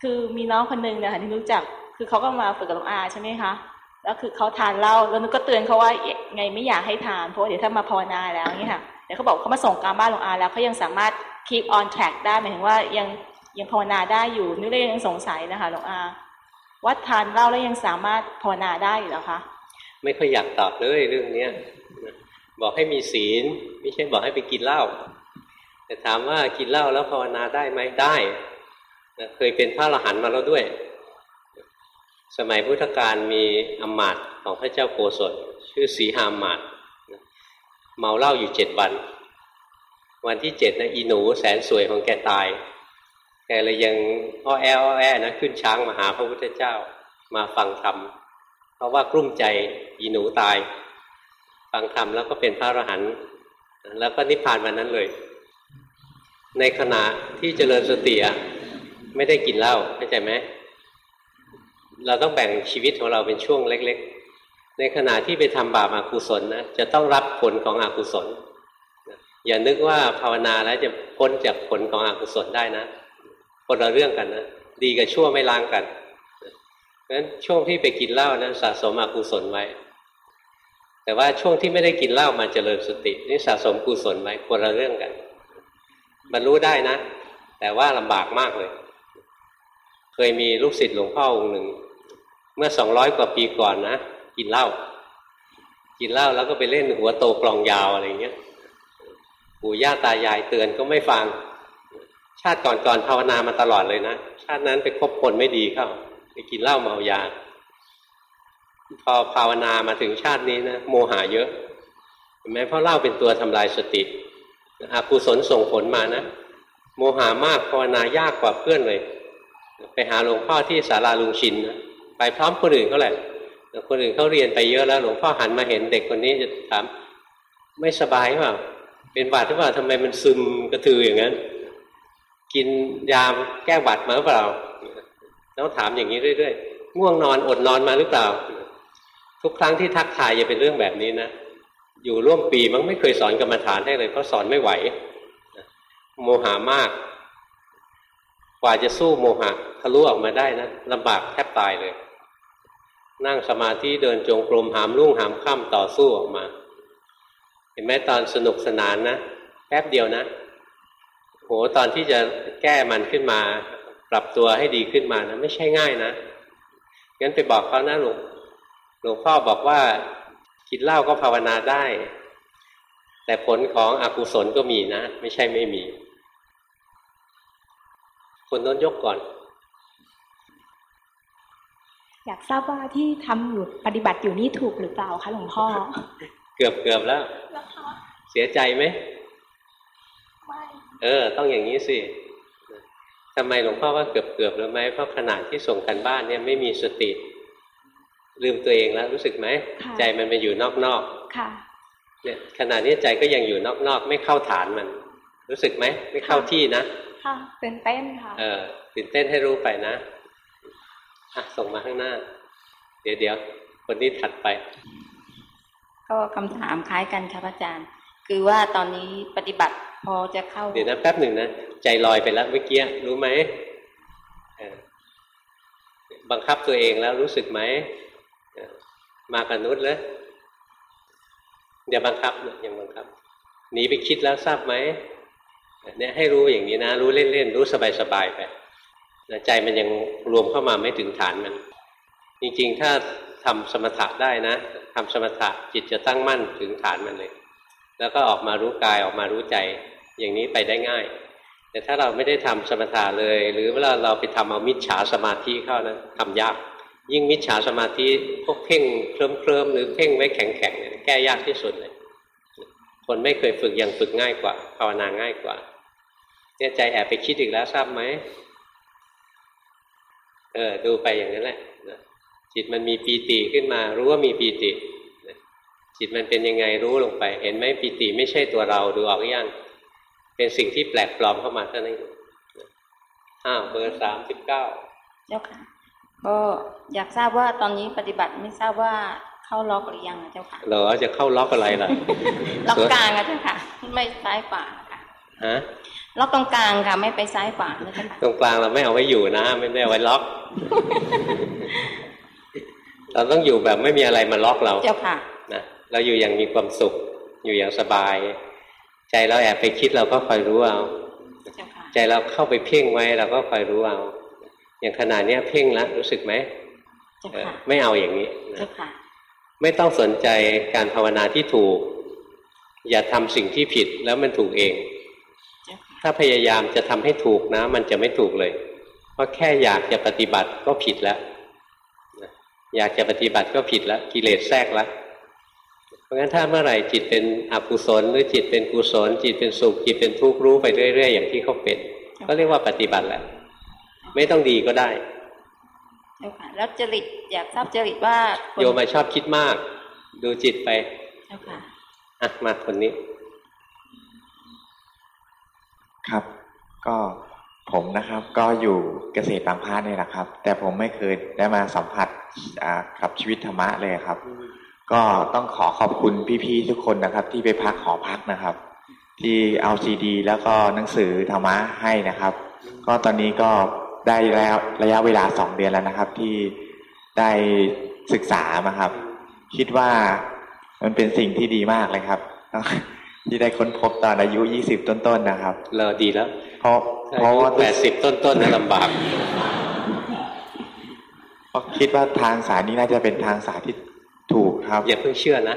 คือมีน้องคนหนึ่งนะคะที่รู้จัก คือเขาก็มาฝึกกับหลวงอาใช่ไหมคะแล้วคือเขาทานเหล้าแล้วนุกก็เตือนเขาว่าไงไม่อยากให้ทานเพราะว่าเดี๋ยวถ้ามาภาวนาแล้วอย่างนี้ค่ะแต่เขาบอกเขามาส่งการบ้านหลวงอาแล้วเขายังสามารถ keep on track ได้หมายถึงว่ายังยังภาวนาได้อยู่นึกเลยยังสงสัยนะคะหลวงอา ว่าทานเหล้าแล้วยังสามารถภาวนาได้อยู่เหรอคะ ไม่ค่อยอยากตอบเลยเรื่องเนี้ยบอกให้มีศีล ไม่ใช่บอกให้ไปกินเหล้าแต่ถามว่ากินเหล้าแล้วภาวนาได้ไหมได้เคยเป็นพระอรหันต์มาแล้วด้วย สมัยพุทธกาลมีอมาตย์ของพระเจ้าโกศลชื่อสีหามาต์เมาเหล้าอยู่เจ็ดวัน วันที่เจ็ดนะอีหนูแสนสวยของแกตาย แกเลยยังอ้อแอ้อแอนะขึ้นช้างมาหาพระพุทธเจ้ามาฟังธรรมเพราะว่ากลุ้มใจอีหนูตาย ฟังธรรมแล้วก็เป็นพระอรหันต์แล้วก็นิพพานวันนั้นเลย ในขณะที่เจริญสติอะไม่ได้กินเหล้าเข้าใจไหมเราต้องแบ่งชีวิตของเราเป็นช่วงเล็ก ๆ ในขณะที่ไปทำบาปอากุศลนะจะต้องรับผลของอกุศล อย่านึกว่าภาวนาแล้วจะพ้นจากผลของอกุศลได้นะ คนละเรื่องกันนะดีกับชั่วไม่ล้างกันเพราะฉะนั้นช่วงที่ไปกินเหล้านั้นสะสมอกุศลไว้ แต่ว่าช่วงที่ไม่ได้กินเหล้ามาเจริญสติ นี่สะสมกุศลไว้คนละเรื่องกันบรรลุได้นะ แต่ว่าลำบากมากเลย เคยมีลูกศิษย์หลวงพ่อองค์หนึ่ง เมื่อสองร้อยกว่าปีก่อนนะกินเหล้ากินเหล้าแล้วก็ไปเล่นหัวโตกลองยาวอะไรเงี้ยปู่ย่าตายายเตือนก็ไม่ฟัง ชาติก่อนๆภาวนามาตลอดเลยนะชาตินั้นไปคบคนไม่ดีเข้าไปกินเหล้าเมายาพอภาวนามาถึงชาตินี้นะโมหะเยอะเห็นไหมเพราะเหล้าเป็นตัวทำลายสติอกุศลส่งผลมานะโมหามากภาวนายากกว่าเพื่อนเลย ไปหาหลวงพ่อที่ศาลาลุงชินนะไปพร้อมคนอื่นเขาแหละคนอื่นเขาเรียนไปเยอะแล้ว หลวงพ่อหันมาเห็นเด็กคนนี้จะถามไม่สบายเปล่าเป็นหวัดหรือเปล่าทำไมมันซึมกระตืออย่างนั้น กินยาแก้หวัดมาหรือเปล่าต้องถามอย่างนี้เรื่อยๆง่วงนอนอดนอนมาหรือเปล่า ทุกครั้งที่ทักทายจะเป็นเรื่องแบบนี้นะอยู่ร่วมปีมันไม่เคยสอนกรรมฐานให้เลยเพราะสอนไม่ไหวโมหามาก กว่าจะสู้โมหะทะลุออกมาได้นะลำบากแทบตายเลย นั่งสมาธิเดินจงกรมหามรุ่งหามค่ำต่อสู้ออกมา เห็นไหมตอนสนุกสนานนะแป๊บเดียวนะ โหตอนที่จะแก้มันขึ้นมา ปรับตัวให้ดีขึ้นมานะไม่ใช่ง่ายนะงั้นไปบอกเขานะหลวงหลวงพ่อบอกว่ากินเหล้าก็ภาวนาได้ แต่ผลของอกุศลก็มีนะ ไม่ใช่ไม่มี คนน้นยกก่อน อยากทราบว่าที่ทำอยู่ปฏิบัติอยู่นี่ถูกหรือเปล่าคะหลวงพ่อ เกือบเกือบแล้ว เสียใจไหมไม่ เออ ต้องอย่างนี้สิทำไมหลวงพ่อว่าเกือบเกือบหรือไหมเพราะขณะที่ส่งกันบ้านเนี่ยไม่มีสติ ลืมตัวเองแล้วรู้สึกไหมใจมันไปอยู่นอกค่ะๆเนี่ยขณะนี้ใจก็ยังอยู่นอกๆไม่เข้าฐานมัน รู้สึกไหมไม่เข้าที่นะค่ะเป็นเต้นค่ะ เออตื่นเต้นให้รู้ไปนะอะส่งมาข้างหน้า เดี๋ยวเดี๋ยวคนนี้ถัดไป ก็คำถามคล้ายกันครับอาจารย์ คือว่าตอนนี้ปฏิบัติ พอจะเข้าเดี๋ยวนะแป๊บหนึ่งนะใจลอยไปแล้วเมื่อกี้รู้ไหมบังคับตัวเองแล้วรู้สึกไหมมากับนุษย์เลยอย่าบังคับอย่าบังคับหนีไปคิดแล้วทราบไหมเนี่ยให้รู้อย่างนี้นะ รู้เล่นๆรู้สบายๆไปใจมันยังรวมเข้ามาไม่ถึงฐานมัน จริงๆ ถ้าทำสมถะได้นะทำสมถะจิตจะตั้งมั่นถึงฐานมันเลย แล้วก็ออกมารู้กายออกมารู้ใจ อย่างนี้ไปได้ง่าย แต่ถ้าเราไม่ได้ทำสมถะเลย หรือเวลาเราไปทำเอามิจฉาสมาธิเข้านะทำยาก ยิ่งมิจฉาสมาธิพวกเพ่งเคลิ้มเคลิมหรือเพ่งไว้แข็งแข็งแก้ยากที่สุดเลย คนไม่เคยฝึกยังฝึกง่ายกว่าภาวนาง่ายกว่าเนี่ยใจแอบไปคิดอีกแล้วทราบไหมเออดูไปอย่างนั้นแหละจิตมันมีปีติขึ้นมา รู้ว่ามีปีติ จิตมันเป็นยังไงรู้ลงไป เห็นไหมปีติไม่ใช่ตัวเราดูออกยังเป็นสิ่งที่แปลกปลอมเข้ามาเท่านั้นอ้าวเบอร์สามสิบเก้าเจ้าค่ะ ก็อยากทราบว่าตอนนี้ปฏิบัติไม่ทราบว่าเข้าล็อกหรือยังนะเจ้าค่ะเราจะเข้าล็อกอะไรล่ะล็อกกลางนะเจ้าค่ะ ไม่ซ้ายขวาค่ะฮะล็อกตรงกลางค่ะ ไม่ไปซ้ายขวานะเจ้าค่ะตรงกลางเราไม่เอาไว้อยู่นะไม่ได้เอาไว้ล็อกเราต้องอยู่แบบไม่มีอะไรมาล็อกเราเจ้าค่ะนะ เราอยู่อย่างมีความสุข อยู่อย่างสบาย ใจเราแอบไปคิดเราก็คอยรู้เอาเจ้าค่ะใจเราเข้าไปเพ่งไว้เราก็คอยรู้เอา อย่างขนาดนี้ยเพ่งแล้วรู้สึกไหมเจ้าเออค่ะไม่เอาอย่างนี้นะเจ้าค่ะไม่ต้องสนใจการภาวนาที่ถูก อย่าทำสิ่งที่ผิดแล้วมันถูกเองเจ้าค่ะถ้าพยายามจะทำให้ถูกนะ มันจะไม่ถูกเลย เพราะแค่อยากจะปฏิบัติก็ผิดแล้วนะอยากจะปฏิบัติก็ผิดแล้ว กิเลสแทรกแล้วเพ ราะงั้นถ้าเมื่อไหร่จิตเป็นอกุศลหรือจิตเป็นกุศล จิตเป็นสุขจิตเป็นทุกข์รู้ไปเรื่อยๆอย่างที่เขาเป็น ก็เรียกว่าปฏิบัติแล้วไม่ต้องดีก็ได้เจ้าค่ะแล้วจริตอยากทราบจริตว่าคนโยมมาชอบคิดมาก ดูจิตไปเจ้าค่ะอะมาคนนี้ ครับ ก็ผมนะครับ ก็อยู่เกษตรบางพลาดนี่แหละครับ แต่ผมไม่เคยได้มาสัมผัสอ่ากับชีวิตธรรมะเลยครับ ก็ต้องขอขอบคุณพี่ๆทุกคนนะครับ ที่ไปพักหอพักนะครับ ที่เอาซีดี แล้วก็หนังสือธรรมะให้นะครับ ก็ตอนนี้ก็ได้แล้วระยะเวลาสองเดือนแล้วนะครับ ที่ได้ศึกษามาครับ คิดว่ามันเป็นสิ่งที่ดีมากเลยครับ ที่ได้ค้นพบตอนอายุยี่สิบต้นๆนะครับเราดีแล้ว เพราะเพราะว่าแปดสิบต้นๆนะลำบากเพราะคิดว่าทางสายนี้น่าจะเป็นทางสายที่ ถูกครับ อย่าเพิ่งเชื่อนะ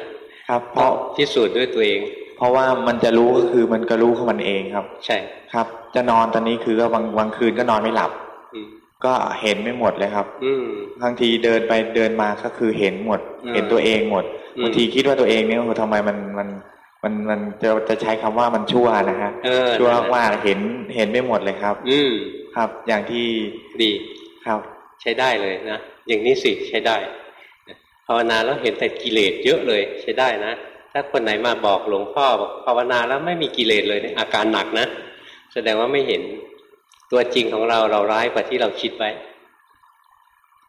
ครับ เพต้องราะพิสูจน์ด้วยตัวเอง เพราะว่ามันจะรู้ก็คือมันก็รู้ของมันเองครับ ใช่ครับ จะนอนตอนนี้คือก็บางบางคืนก็นอนไม่หลับอืมก็เห็นไม่หมดเลยครับ อืมบางทีเดินไปเดินมาก็คือเห็นหมดอืมเห็นตัวเองหมดอืมบางทีคิดว่าตัวเองเนี่ยโอ้โหทำไมมันมันมันมันจะจะใช้คำว่ามันชั่วนะฮะเออชั่วมากๆเห็นเห็นไม่หมดเลยครับ อืมครับ อย่างที่ดีครับ ใช้ได้เลยนะอย่างนี้สิใช้ได้ ภาวนาแล้วเห็นแต่กิเลสเยอะเลยใช้ได้นะ ถ้าคนไหนมาบอกหลวงพ่อบอกภาวนาแล้วไม่มีกิเลสเลยเนี่ยอาการหนักนะ แสดงว่าไม่เห็นตัวจริงของเราเราร้ายกว่าที่เราคิดไว้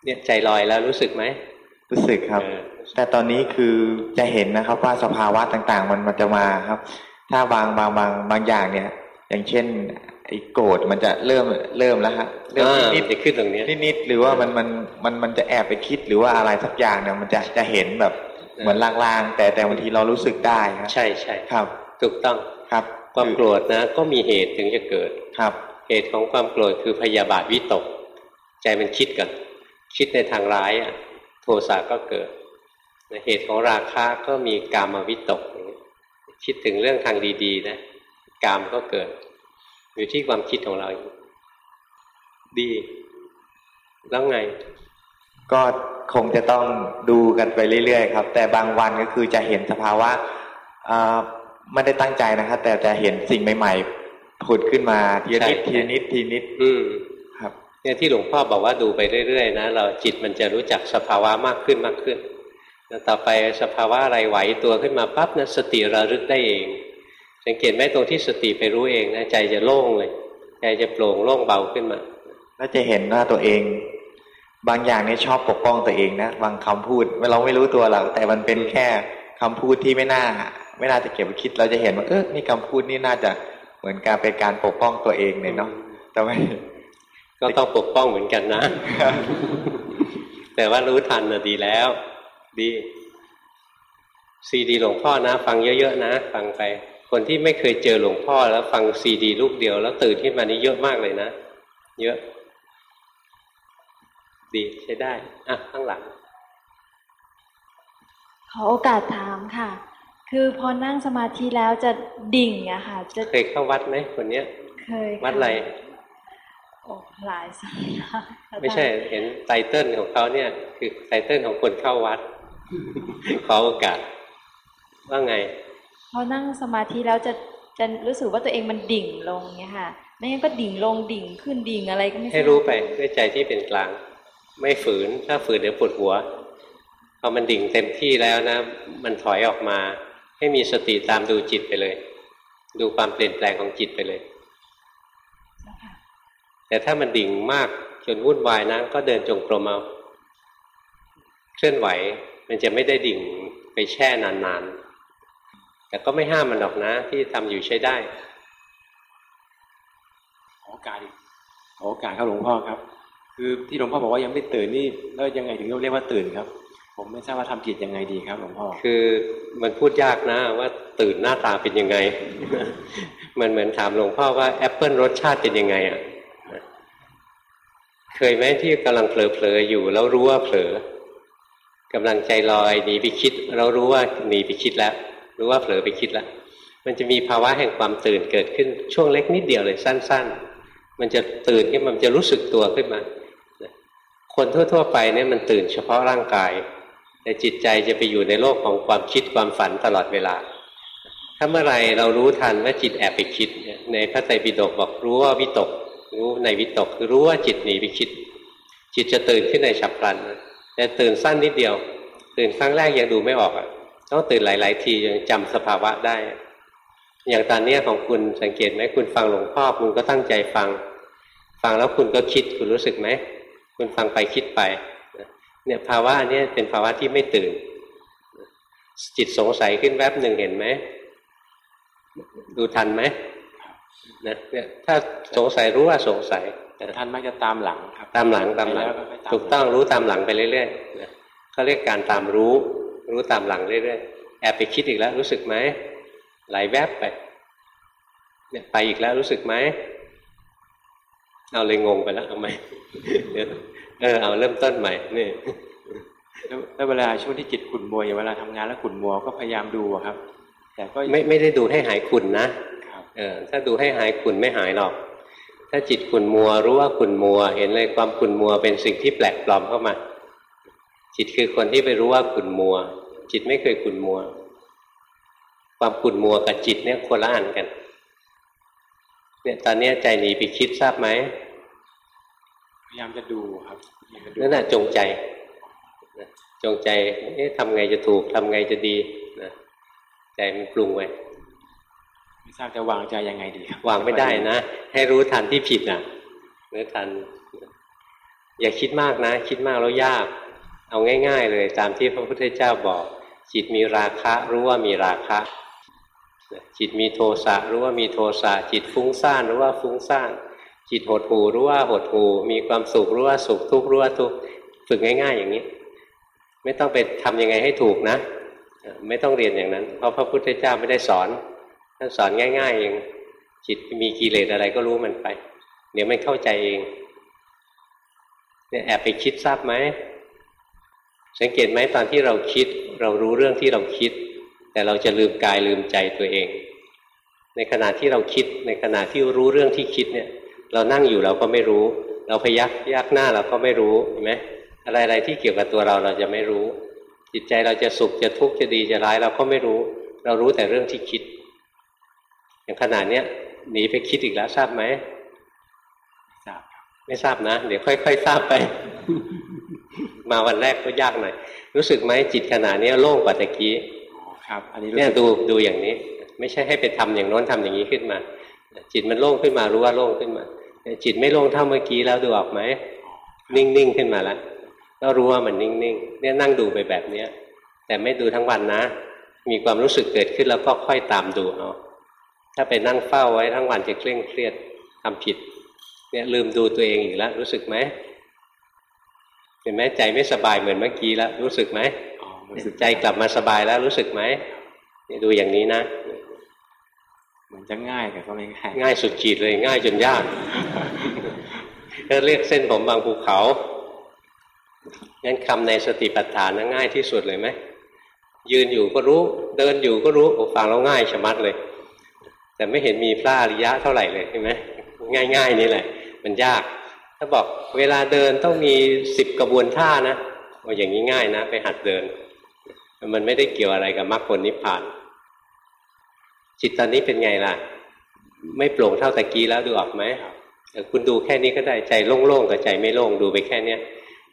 เนี่ยใจลอยแล้วรู้สึกไหมรู้สึกครับเออแต่ตอนนี้คือจะเห็นนะครับว่าสภาวะต่างๆ มันมันจะมาครับ ถ้าบางบางบางบางอย่างเนี่ย อย่างเช่น ไอ้โกรธมันจะเริ่มเริ่มแล้วฮะเริ่มอ่านิดจะขึ้นตรงเนี้ยนิดนิดๆหรือว่ามันมันมันมันจะแอบไปคิดหรือว่าอะไรสักอย่างเนี่ยมันจะจะเห็นแบบเหมือนลางๆแต่แต่บางทีเรารู้สึกได้ครับใช่ใช่ครับ ถูกต้องครับ ความโกรธนะ ก็มีเหตุถึงจะเกิดครับ เหตุของความโกรธคือพยาบาทวิตก ใจมันคิดกันคิดในทางร้ายอะ โทสะก็เกิดเหตุของราคะก็มีกามวิตกอย่างเงี้ยคิดถึงเรื่องทางดีๆนะกามก็เกิด อยู่ที่ความคิดของเราดี แล้วไง ก็คงจะต้องดูกันไปเรื่อยๆครับ แต่บางวันก็คือจะเห็นสภาวะอ่าไม่ได้ตั้งใจนะครับแต่จะเห็นสิ่งใหม่ๆผุดขึ้นมาทีละนิดใช่ทีละนิดทีละนิด อืมครับ เนี่ยที่หลวงพ่อบอกว่าดูไปเรื่อยๆนะเราจิตมันจะรู้จักสภาวะมากขึ้นมากขึ้นแล้วต่อไปสภาวะอะไรไหวตัวขึ้นมาปั๊บนะสติระลึกได้เอง สังเกตไหมตรงที่สติไปรู้เองนะใจจะโล่งเลย ใจจะโปร่งโล่งเบาขึ้นมาแล้วจะเห็นว่าตัวเอง บางอย่างเนี่ยชอบปกป้องตัวเองนะบางคำพูดเราไม่รู้ตัวหรอกแต่มันเป็นแค่คำพูดที่ไม่น่า ไม่น่าจะเก็บไว้คิดเราจะเห็นว่าเออนี่คำพูดนี่น่าจะเหมือนการเป็นการปกป้องตัวเองเลยเนาะแต่ไม่ก็ต้องปกป้องเหมือนกันนะ แต่ว่ารู้ทันนะดีแล้ว ดีซีดีหลวงพ่อนะ ฟังเยอะๆนะ ฟังไป คนที่ไม่เคยเจอหลวงพ่อแล้วฟังซีดีลูกเดียว แล้วตื่นขึ้นมานี่เยอะมากเลยนะ เยอะ ดีใช้ได้ อะ ข้างหลัง ขอโอกาสถามค่ะ คือพอนั่งสมาธิแล้วจะดิ่งอะค่ะ จะเคยเข้าวัดไหมคนเนี้ย เคยค่วัดอะไรโอ้หลายสำนักไม่ใช่ เห็นไตเติ้ลของเขาเนี่ย คือไตเติ้ลของคนเข้าวัด ขอโอกาสว่าไง พอนั่งสมาธิแล้วจะจะรู้สึกว่าตัวเองมันดิ่งลงเงี้ยค่ะไม่งั้นก็ดิ่งลงดิ่งขึ้นดิ่งอะไรก็ไม่ทาบให้รู้ไปด้วยใจที่เป็นกลาง ไม่ฝืนถ้าฝืนเดี๋ยวปวดหัวพอมันดิ่งเต็มที่แล้วนะ มันถอยออกมา ให้มีสติตามดูจิตไปเลย ดูความเปลี่ยนแปลงของจิตไปเลย แต่ถ้ามันดิ่งมากจนวุ่นวายนะก็เดินจงกรมเอาเคลื่อนไหว มันจะไม่ได้ดิ่งไปแช่นานๆ แต่ก็ไม่ห้ามมันหรอกนะ ที่ทำอยู่ใช้ได้ขอโอกาสอีกขอโอกาสครับหลวงพ่อครับ คือที่หลวงพ่อบอกว่ายังไม่ตื่นนี่แล้วยังไงถึงเรียกว่าตื่นครับ ผมไม่ทราบว่าทำจิตยังไงดีครับหลวงพ่อคือมันพูดยากนะว่าตื่นหน้าตาเป็นยังไง มันเหมือนถามหลวงพ่อว่าแอปเปิลรสชาติเป็นยังไงอะเคยไหมที่กำลังเผลอๆอยู่ แล้วรู้ว่าเผลอกำลังใจลอยหนีไปคิด เรารู้ว่าหนีไปคิดแล้ว รู้ว่าเผลอไปคิดล้วมันจะมีภาวะแห่งความตื่นเกิดขึ้นช่วงเล็กนิดเดียวเลยสั้น ๆ มันจะตื่นขึ้นมันจะรู้สึกตัวขึ้นมา คนทั่ว ๆ ไปเนี่ยมันตื่นเฉพาะร่างกาย แต่จิตใจจะไปอยู่ในโลกของความคิดความฝันตลอดเวลา ถ้าเมื่อไรเรารู้ทันว่าจิตแอบไปคิด ในพระไตรปิฎกบอกรู้ว่าวิตก รู้ในวิตกคือรู้ว่าจิตหนีไปคิด จิตจะตื่นขึ้นในฉับพลันแต่ตื่นสั้นนิดเดียว ตื่นครั้งแรกยังดูไม่ออกอะ ต้องตื่นหลาย ๆ ทียังจำสภาวะได้ อย่างตอนเนี้ยของคุณสังเกตไหมคุณฟังหลวงพ่อคุณก็ตั้งใจฟัง ฟังแล้วคุณก็คิดคุณรู้สึกไหมคุณฟังไปคิดไปเนี่ยภาวะอันนี้เป็นภาวะที่ไม่ตื่น จิตสงสัยขึ้นแวบหนึ่งเห็นไหมดูทันไหมนะเนี่ยถ้าสงสัยรู้ว่าสงสัยนะท่านมักจะตามหลังครับ ตามหลังตามหลังไปแวก็ไปามถูกต้องรู้ตามหลังไปเรื่อยๆนะเขาเรียกการตามรู้ รู้ตามหลังเรื่อยๆ แอบไปคิดอีกแล้วรู้สึกไหมไหลแวบไปเนี่ยไปอีกแล้วรู้สึกไหมเอาเลยงงไปแล้วเอาไหมเดี๋ยวเออเอาเริ่มต้นใหม่นี่แล้วแล้วเวลาช่วงที่จิตขุ่นมัวอย่างเวลาทำงานแล้วขุ่นมัวก็พยายามดูอะครับ แต่ก็ไม่ไม่ได้ดูให้หายขุ่นนะครับเออถ้าดูให้หายขุ่นไม่หายหรอก ถ้าจิตขุ่นมัวรู้ว่าขุ่นมัว เห็นเลยความขุ่นมัวเป็นสิ่งที่แปลกปลอมเข้ามา จิตคือคนที่ไปรู้ว่าขุ่นมัว จิตไม่เคยขุ่นมัว ความขุ่นมัวกับจิตเนี่ยคนละอันกัน เนี่ยตอนเนี้ยใจหนีไปคิดทราบไหมพยายามจะดูครับพยายามจะดูนั่นน่ะจงใจนะจงใจเอ๊ะทำไงจะถูกทำไงจะดีนะใจมันปรุงไว้ไม่ทราบจะวางใจยังไงดีครับวางไม่ได้นะ ให้รู้ทันที่ผิดนะรู้ทัน อย่าคิดมากนะ คิดมากแล้วยาก เอาง่าย ๆ เลยตามที่พระพุทธเจ้าบอก จิตมีราคะรู้ว่ามีราคะ จิตมีโทสะรู้ว่ามีโทสะจิตฟุ้งซ่านรู้ว่าฟุ้งซ่านจิตหดหูรู้ว่าหดหูมีความสุขรู้ว่าสุขทุกข์รู้ว่าทุกข์ฝึกง่าย ๆ อย่างนี้ ไม่ต้องไปทำยังไงให้ถูกนะ ไม่ต้องเรียนอย่างนั้น เพราะพระพุทธเจ้าไม่ได้สอนท่านสอนง่าย ๆ เอง จิตมีกิเลสอะไรก็รู้มันไป เดี๋ยวไม่เข้าใจเองเนี่ยแอบไปคิดทราบไหม สังเกตไหมตอนที่เราคิด เรารู้เรื่องที่เราคิด แต่เราจะลืมกายลืมใจตัวเอง ในขณะที่เราคิด ในขณะที่รู้เรื่องที่คิดเนี่ย เรานั่งอยู่เราก็ไม่รู้ เราพยักยักหน้าเราก็ไม่รู้เห็นไหมอะไรๆที่เกี่ยวกับตัวเราเราจะไม่รู้ จิตใจเราจะสุขจะทุกข์จะดีจะร้ายเราก็ไม่รู้ เรารู้แต่เรื่องที่คิด อย่างขนาดเนี้ยหนีไปคิดอีกแล้วทราบไหมทราบไม่ทราบนะ เดี๋ยวค่อย ๆ ทราบไป มาวันแรกก็ยากหน่อย รู้สึกไหมจิตขนาดนี้โล่งกว่าตะกี้ครับ อันนี้เนี่ยดูดูอย่างนี้ ไม่ใช่ให้ไปทำอย่างโน้นทำอย่างนี้ขึ้นมา จิตมันโล่งขึ้นมารู้ว่าโล่งขึ้นมา จิตไม่โล่งเท่าเมื่อกี้แล้วดูออกไหมนิ่งๆขึ้นมาแล้วก็รู้ว่ามันนิ่งๆเนี่ยนั่งดูไปแบบเนี้ยแต่ไม่ดูทั้งวันนะ มีความรู้สึกเกิดขึ้นแล้วก็ค่อยตามดูเอาถ้าไปนั่งเฝ้าไว้ทั้งวันจะเคร่งเครียดทำผิด เนี่ยลืมดูตัวเองอีกแล้วรู้สึกไหมเห็นไหมใจไม่สบายเหมือนเมื่อกี้แล้วรู้สึกไหมใจกลับมาสบายแล้วรู้สึกไหมเนี่ยดูอย่างนี้นะเหมือนจะง่ายแต่ก็ไม่ง่ายง่ายสุดขีดเลยง่ายจนยากก็เรียกเส้นผมบางภูเขางั้นคำในสติปัฏฐานนะง่ายที่สุดเลยไหมยืนอยู่ก็รู้ เดินอยู่ก็รู้โอ้ฟังแล้วง่ายชะมัดเลย แต่ไม่เห็นมีพระอริยะเท่าไหร่เลยเห็นไหมง่าย ๆ นี่แหละ มันยาก ถ้าบอกเวลาเดินต้องมีสิบกระบวนท่านะว่าอย่างนี้ง่ายนะ ไปหัดเดิน มันไม่ได้เกี่ยวอะไรกับมรรคผลนิพพาน จิตตอนนี้เป็นไงล่ะ ไม่โปร่งเท่าตะกี้แล้วดูออกไหมคุณดูแค่นี้ก็ได้ใจโล่งๆกับใจไม่โล่งดูไปแค่เนี้ย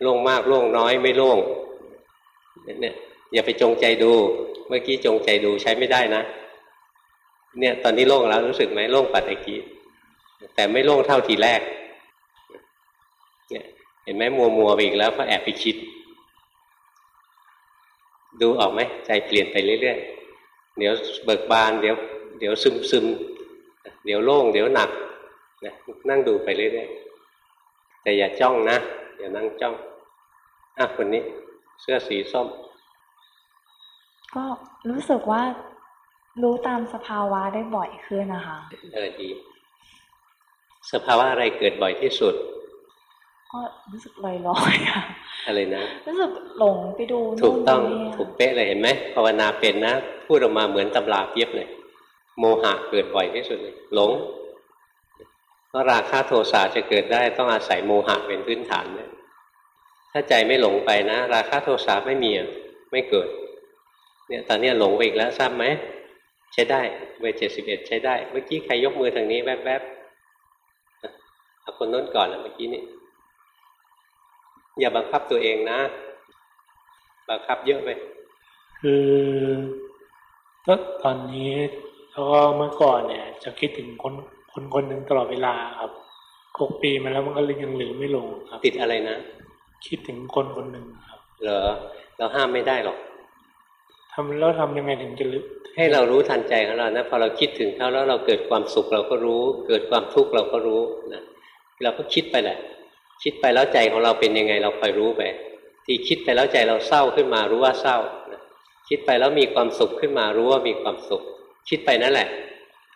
โล่งมากโล่งน้อยไม่โล่งเนี่ยอย่าไปจงใจดู เมื่อกี้จงใจดูใช้ไม่ได้นะ เนี่ย ตอนนี้โล่งแล้วรู้สึกไหมโล่งปัดตะกี้แต่ไม่โล่งเท่าทีแรก เนี่ยเห็นไหมมัวมัวไปอีกแล้วก็แอบไปคิด ดูออกไหมใจเปลี่ยนไปเรื่อยๆเดี๋ยวเบิกบาน เดี๋ยว เดี๋ยวซึมซึมเดี๋ยวโล่งเดี๋ยวหนักนะนั่งดูไปเรื่อยๆแต่อย่าจ้องนะอย่านั่งจ้องอะคนนี้ เสื้อสีส้ม ก็รู้สึกว่ารู้ตามสภาวะได้บ่อยขึ้นนะคะเออดี สภาวะอะไรเกิดบ่อยที่สุด ก็รู้สึกลอยๆค่ะอะไรนะรู้สึกหลงไปดูถูกต้องถูกเป๊ะเลยเห็นไหมภาวนาเป็นนะพูดออกมาเหมือนตำราเปียบเลยโมหะเกิดบ่อยที่สุดเลยหลงเพราะราคะโทสะจะเกิดได้ต้องอาศัยโมหะเป็นพื้นฐานเนี่ยถ้าใจไม่หลงไปนะ ราคะโทสะไม่มีไม่เกิด เนี่ยตอนนี้หลงไปอีกแล้วทราบไหมใช้ได้เบอร์เจ็ดสิบเอ็ดใช้ได้ เมื่อกี้ใครยกมือทางนี้แวบๆเอาคนน้นก่อนแล้วเมื่อกี้นี้ อย่าบังคับตัวเองนะ บังคับเยอะไปคือก็ตอนนี้แล้วก็เมื่อก่อนเนี่ย จะคิดถึงคนคนคนหนึ่งตลอดเวลาครับหกปีมาแล้วมันก็เลยยังลืมไม่ลงครับ ติดอะไรนะ คิดถึงคนคนหนึ่งครับ เหรอ เราห้ามไม่ได้หรอกทำแล้วทำยังไงถึงจะลึก ให้เรารู้ทันใจของเรานะพอเราคิดถึงเขาแล้วเราเกิดความสุขเราก็รู้ เกิดความทุกข์เราก็รู้นะเราก็คิดไปแหละ คิดไปแล้วใจของเราเป็นยังไงเราคอยรู้ไป ที่คิดไปแล้วใจเราเศร้าขึ้นมารู้ว่าเศร้านะคิดไปแล้วมีความสุขขึ้นมารู้ว่ามีความสุข คิดไปนั่นแหละ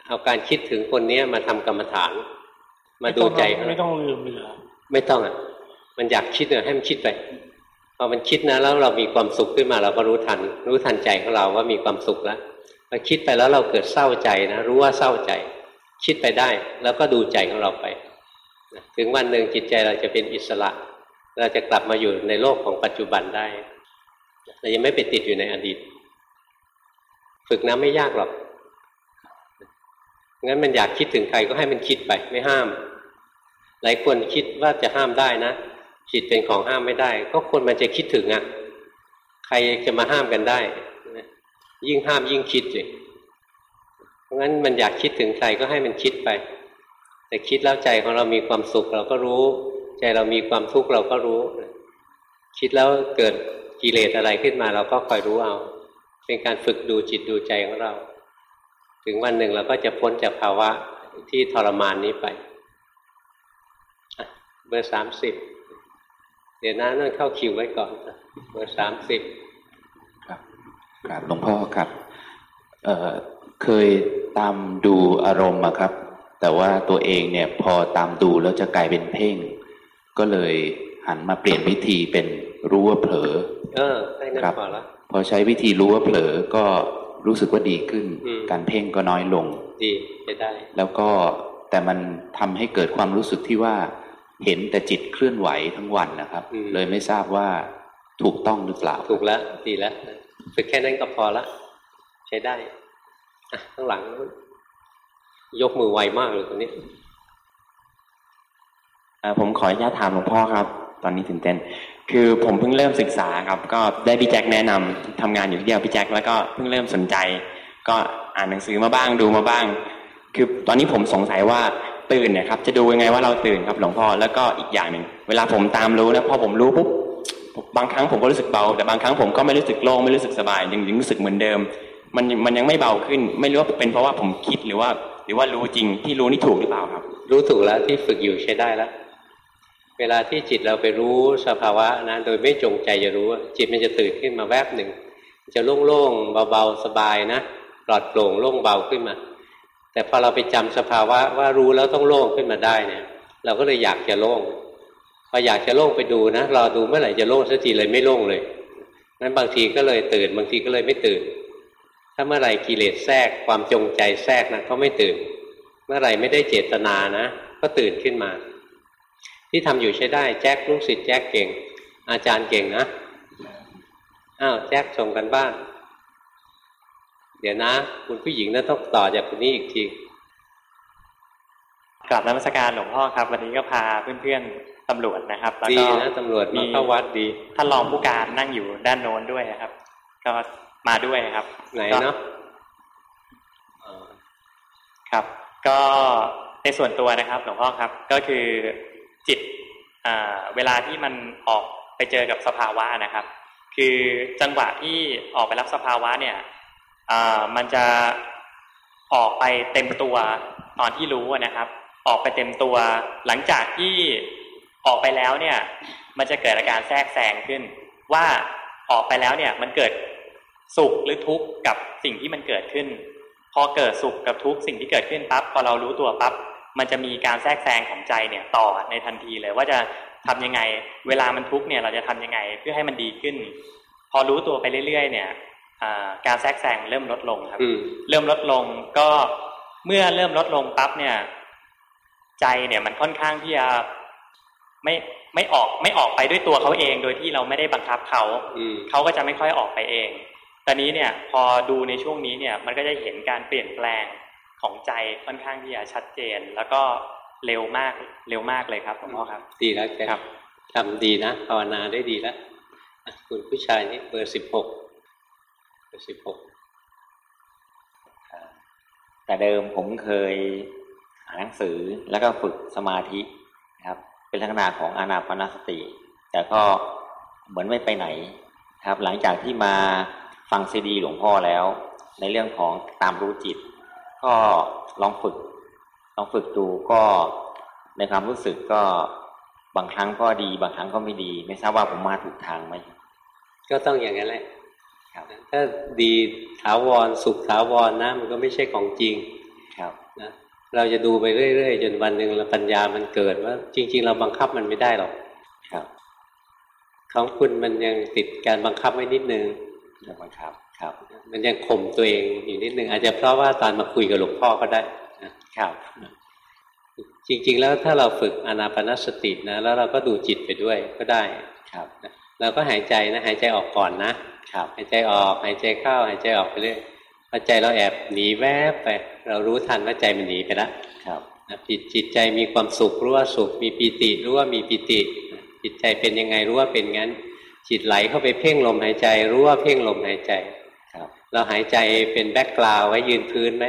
เอาการคิดถึงคนเนี้ยมาทำกรรมฐาน มาดูใจไม่ต้องลืมเลยไม่ต้องอะ มันอยากคิดเนี่ยให้มันคิดไปพอมันคิดนะแล้วเรามีความสุขขึ้นมาเราก็รู้ทัน รู้ทันใจของเราว่ามีความสุขแล้วพอคิดไปแล้วเราเกิดเศร้าใจนะรู้ว่าเศร้าใจ คิดไปได้ แล้วก็ดูใจของเราไป ถึงวันหนึ่งจิตใจเราจะเป็นอิสระ เราจะกลับมาอยู่ในโลกของปัจจุบันได้เรายังไม่ไปติดอยู่ในอดีต ฝึกนะไม่ยากหรอกงั้นมันอยากคิดถึงใครก็ให้มันคิดไปไม่ห้าม หลายคนคิดว่าจะห้ามได้นะจิตเป็นของห้ามไม่ได้ ก็คนมันจะคิดถึงอะ่ะ ใครจะมาห้ามกันได้ ยิ่งห้ามยิ่งคิดเลยเพราะงั้นมันอยากคิดถึงใครก็ให้มันคิดไป แต่คิดแล้วใจของเรามีความสุขเราก็รู้ ใจเรามีความทุกข์เราก็รู้ คิดแล้วเกิดกิเลสอะไรขึ้นมา เราก็คอยรู้เอา เป็นการฝึกดูจิตดูใจของเรา ถึงวันหนึ่งเราก็จะพ้นจากภาวะที่ทรมานนี้ไปเบอร์สามสิบเดี๋ยวนะนั่นเข้าคิวไว้ก่อนเบอร์สามสิบครับครับหลวงพ่อครับ เอ่อเคยตามดูอารมณ์ครับ แต่ว่าตัวเองเนี่ยพอตามดูแล้วจะกลายเป็นเพ่ง ก็เลยหันมาเปลี่ยนวิธีเป็นรู้ว่าเผลอ เออได้นั่นพอละพอใช้วิธีรู้ว่าเผลอก็รู้สึกว่าดีขึ้น การเพ่งก็น้อยลง ดีจะได้ แล้วก็แต่มันทำให้เกิดความรู้สึกที่ว่า เห็นแต่จิตเคลื่อนไหวทั้งวันนะครับ เลยไม่ทราบว่าถูกต้องหรือเปล่า ถูกแล้ว ดีแล้วฝึกแค่นั้นก็พอละ ใช้ได้ข้างหลัง ยกมือไวมากเลยตรงนี้ผมขออนุญาตถามหลวงพ่อครับ ตอนนี้ตื่นเต้น คือผมเพิ่งเริ่มศึกษาครับ ก็ได้พี่แจ็คแนะนำทำงานอยู่ที่เดียวพี่แจ็คแล้วก็เพิ่งเริ่มสนใจ ก็อ่านหนังสือมาบ้างดูมาบ้าง คือตอนนี้ผมสงสัยว่าตื่นเนี่ยครับจะดูยังไงว่าเราตื่นครับหลวงพ่อแล้วก็อีกอย่างหนึ่งเวลาผมตามรู้นะพอผมรู้ปุ๊บบางครั้งผมก็รู้สึกเบา แต่บางครั้งผมก็ไม่รู้สึกโล่งไม่รู้สึกสบายยังยังรู้สึกเหมือนเดิม มันมันยังไม่เบาขึ้น ไม่รู้ว่าเป็นเพราะว่าผมคิดหรือว่า หรือว่ารู้จริงที่รู้นี่ถูกหรือเปล่าครับ รู้ถูกแล้วที่ฝึกอยู่ใช้ได้แล้ว เวลาที่จิตเราไปรู้สภาวะนะโดยไม่จงใจจะรู้ จิตมันจะตื่นขึ้นมาแวบหนึ่งจะโล่งๆเบาๆสบายนะปลอดโปร่งโล่งเบาขึ้นมา แต่พอเราไปจำสภาวะว่ารู้แล้วต้องโล่งขึ้นมาได้เนี่ย เราก็เลยอยากจะโล่งพออยากจะโล่งไปดูนะรอดูเมื่อไหร่จะโล่งสักทีเลยไม่โล่งเลยนั้นบางทีก็เลยตื่น บางทีก็เลยไม่ตื่น ถ้าเมื่อไหร่กิเลสแทรกความจงใจแทรกนะก็ไม่ตื่น เมื่อไหร่ไม่ได้เจตนานะ ก็ตื่นขึ้นมา ที่ทำอยู่ใช้ได้แจ็คลูกศิษย์แจ็คเก่ง อาจารย์เก่งนะอ้าวแจ็คส่งกันบ้านเดี๋ยวนะคุณผู้หญิงนั้นต้องต่อจากคนนี้อีกทีกลับนมัสการหลวงพ่อครับ วันนี้ก็พาเพื่อนๆตำรวจนะครับแล้วก็ดีนะตำรวจมีเข้าวัดดีท่านรองผู้การนั่งอยู่ด้านโน้นด้วยนะครับ ก็ มาด้วยครับ ไหนเนาะครับ ก็ในส่วนตัวนะครับหลวงพ่อครับ ก็คือจิตเวลาที่มันออกไปเจอกับสภาวะนะครับ คือจังหวะที่ออกไปรับสภาวะเนี่ยมันจะออกไปเต็มตัวตอนที่รู้นะครับ ออกไปเต็มตัว หลังจากที่ออกไปแล้วเนี่ย มันจะเกิดอาการแทรกแซงขึ้น ว่าออกไปแล้วเนี่ย มันเกิด สุขหรือทุกข์กับสิ่งที่มันเกิดขึ้น พอเกิดสุขกับทุกข์สิ่งที่เกิดขึ้นปั๊บพอเรารู้ตัวปั๊บมันจะมีการแทรกแซงของใจเนี่ยต่อในทันทีเลยว่าจะทำยังไง เวลามันทุกข์เนี่ยเราจะทำยังไงเพื่อให้มันดีขึ้น พอรู้ตัวไปเรื่อย ๆ เนี่ยการแทรกแซงเริ่มลดลงครับเริ่มลดลงก็เมื่อเริ่มลดลงปั๊บเนี่ย ใจเนี่ยมันค่อนข้างที่จะไม่ไม่ออกไม่ออกไปด้วยตัวเขาเอง โดยที่เราไม่ได้บังคับเขาเขาก็จะไม่ค่อยออกไปเอง ตอนนี้เนี่ยพอดูในช่วงนี้เนี่ยมันก็จะเห็นการเปลี่ยนแปลงของใจค่อนข้างที่จะชัดเจน แล้วก็เร็วมากเร็วมากเลยครับหลวงพ่อครับ ดีแล้วครับทำดีนะภาวนาได้ดีแล้วคุณผู้ชายนี่เบอร์สิบหกเบอร์สิบหกแต่เดิมผมเคยอ่านหนังสือแล้วก็ฝึกสมาธิครับเป็นลักษณะของอานาปนาสติ แต่ก็เหมือนไม่ไปไหนครับ หลังจากที่มา ฟังซีดีหลวงพ่อแล้ว ในเรื่องของตามรู้จิต ก็ลองฝึก ลองฝึกดูก็ในความรู้สึกก็บางครั้งก็ดี บางครั้งก็ไม่ดี ไม่ทราบว่าผมมาถูกทางไหมก็ต้องอย่างนั้นแหละถ้าดีถาวรสุขถาวรนะมันก็ไม่ใช่ของจริงครับนะเราจะดูไปเรื่อยๆ จนวันหนึ่งปัญญามันเกิดว่า จริง ๆ เราบังคับมันไม่ได้หรอกครับของคุณมันยังติดการบังคับไว้นิดนึง นะครับครับ มันยังข่มตัวเองอยู่นิดนึงอาจจะเพราะว่าตอนมาคุยกับหลวงพ่อก็ได้ครับ จริง ๆ แล้วถ้าเราฝึกอนาปนสตินะแล้วเราก็ดูจิตไปด้วยก็ได้ครับเราก็หายใจนะหายใจออกก่อนนะครับหายใจออกหายใจเข้าหายใจออกไปเรื่อยพอใจเราแอบหนีแวบไป เรารู้ทันว่าใจมันหนีไปแล้วครับจิตจิตใจมีความสุขรู้ว่าสุข มีปีติรู้ว่ามีปีติ จิตใจเป็นยังไงรู้ว่าเป็นงั้น จิตไหลเข้าไปเพ่งลมหายใจ รู้ว่าเพ่งลมหายใจเราหายใจเป็นแบ็กกราวไว้ยืนพื้นไหม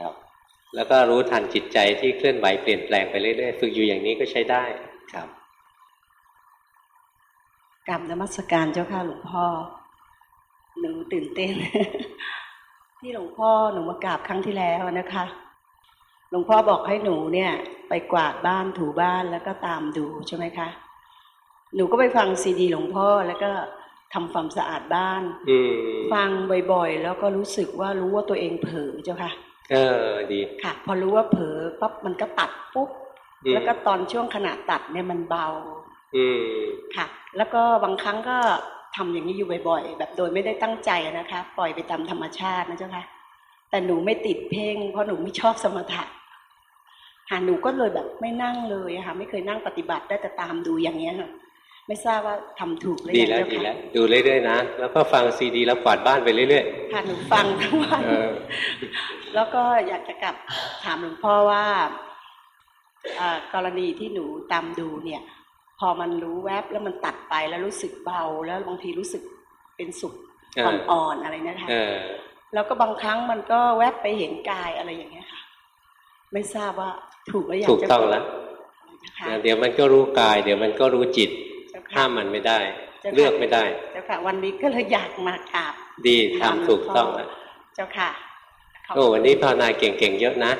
ครับ แล้วก็รู้ทันจิตใจที่เคลื่อนไหวเปลี่ยนแปลงไปเรื่อยๆฝึกอยู่อย่างนี้ก็ใช้ได้ครับกลับนมัสการเจ้าค่ะหลวงพ่อหนูตื่นเต้น ที่หลวงพ่อหนูมากราบครั้งที่แล้วนะคะ หลวงพ่อบอกให้หนูเนี่ย ไปกวาดบ้านถูบ้านแล้วก็ตามดูใช่ไหมคะ หนูก็ไปฟังซีดีหลวงพ่อแล้วก็ทำความสะอาดบ้านฟังบ่อยๆ แล้วก็รู้สึกว่ารู้ว่าตัวเองเผลอเจ้าค่ะ เออดี ค่ะ พอรู้ว่าเผลอปั๊บมันก็ตัดปุ๊บแล้วก็ตอนช่วงขณะตัดเนี่ยมันเบาอืค่ะ แล้วก็บางครั้งก็ทำอย่างนี้อยู่บ่อย ๆ แบบโดยไม่ได้ตั้งใจนะคะ ปล่อยไปตามธรรมชาตินะเจ้าค่ะ แต่หนูไม่ติดเพ่ง เพราะหนูไม่ชอบสมถะหาหนูก็เลยแบบไม่นั่งเลยค่ะ ไม่เคยนั่งปฏิบัติได้แต่ตามดูอย่างเงี้ยค่ะ ไม่ทราบว่าทำถูกหรือยังดีแล้วดีแล้วดูเรื่อยๆนะแล้วก็ฟังซีดีแล้วกวาดบ้านไปเรื่อยๆค่ะหนูฟังทั้งวันแล้วก็อยากจะกลับถามหลวงพ่อว่ากรณีที่หนูตามดูเนี่ย พอมันรู้แวบแล้วมันตัดไปแล้วรู้สึกเบาแล้วบางทีรู้สึกเป็นสุขอ่อนๆอะไรนะคะแล้วก็บางครั้งมันก็แวบไปเห็นกายอะไรอย่างเงี้ยค่ะ ไม่ทราบว่าถูกหรือยังถูกต้องแล้วเดี๋ยวมันก็รู้กาย เดี๋ยวมันก็รู้จิต ห้ามมันไม่ได้ เลือกไม่ได้ เจ้าค่ะ วันนี้ก็เลยอยากมากราบ ดีทำถูกต้องอะเจ้าค่ะโอ้วันนี้ภาวนาเก่งๆเยอะนะ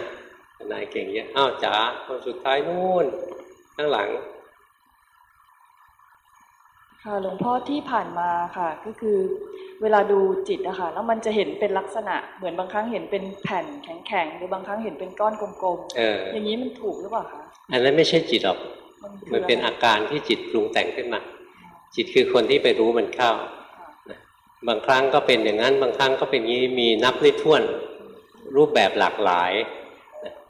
ภาวนาเก่งเยอะอ้าวจ๋าคนสุดท้ายนู่นข้างหลังค่ะหลวงพ่อที่ผ่านมาค่ะ ก็คือ เวลาดูจิตอะค่ะแล้วมันจะเห็นเป็นลักษณะเหมือนบางครั้งเห็นเป็นแผ่นแข็งๆหรือบางครั้งเห็นเป็นก้อนกลมๆอย่างนี้มันถูกหรือเปล่าคะอันนั้นไม่ใช่จิตหรอก มันเป็นอาการที่จิตปรุงแต่งขึ้นมา จิตคือคนที่ไปรู้มันเข้า บางครั้งก็เป็นอย่างนั้น บางครั้งก็เป็นงี้มีนับไม่ถ้วนรูปแบบหลากหลาย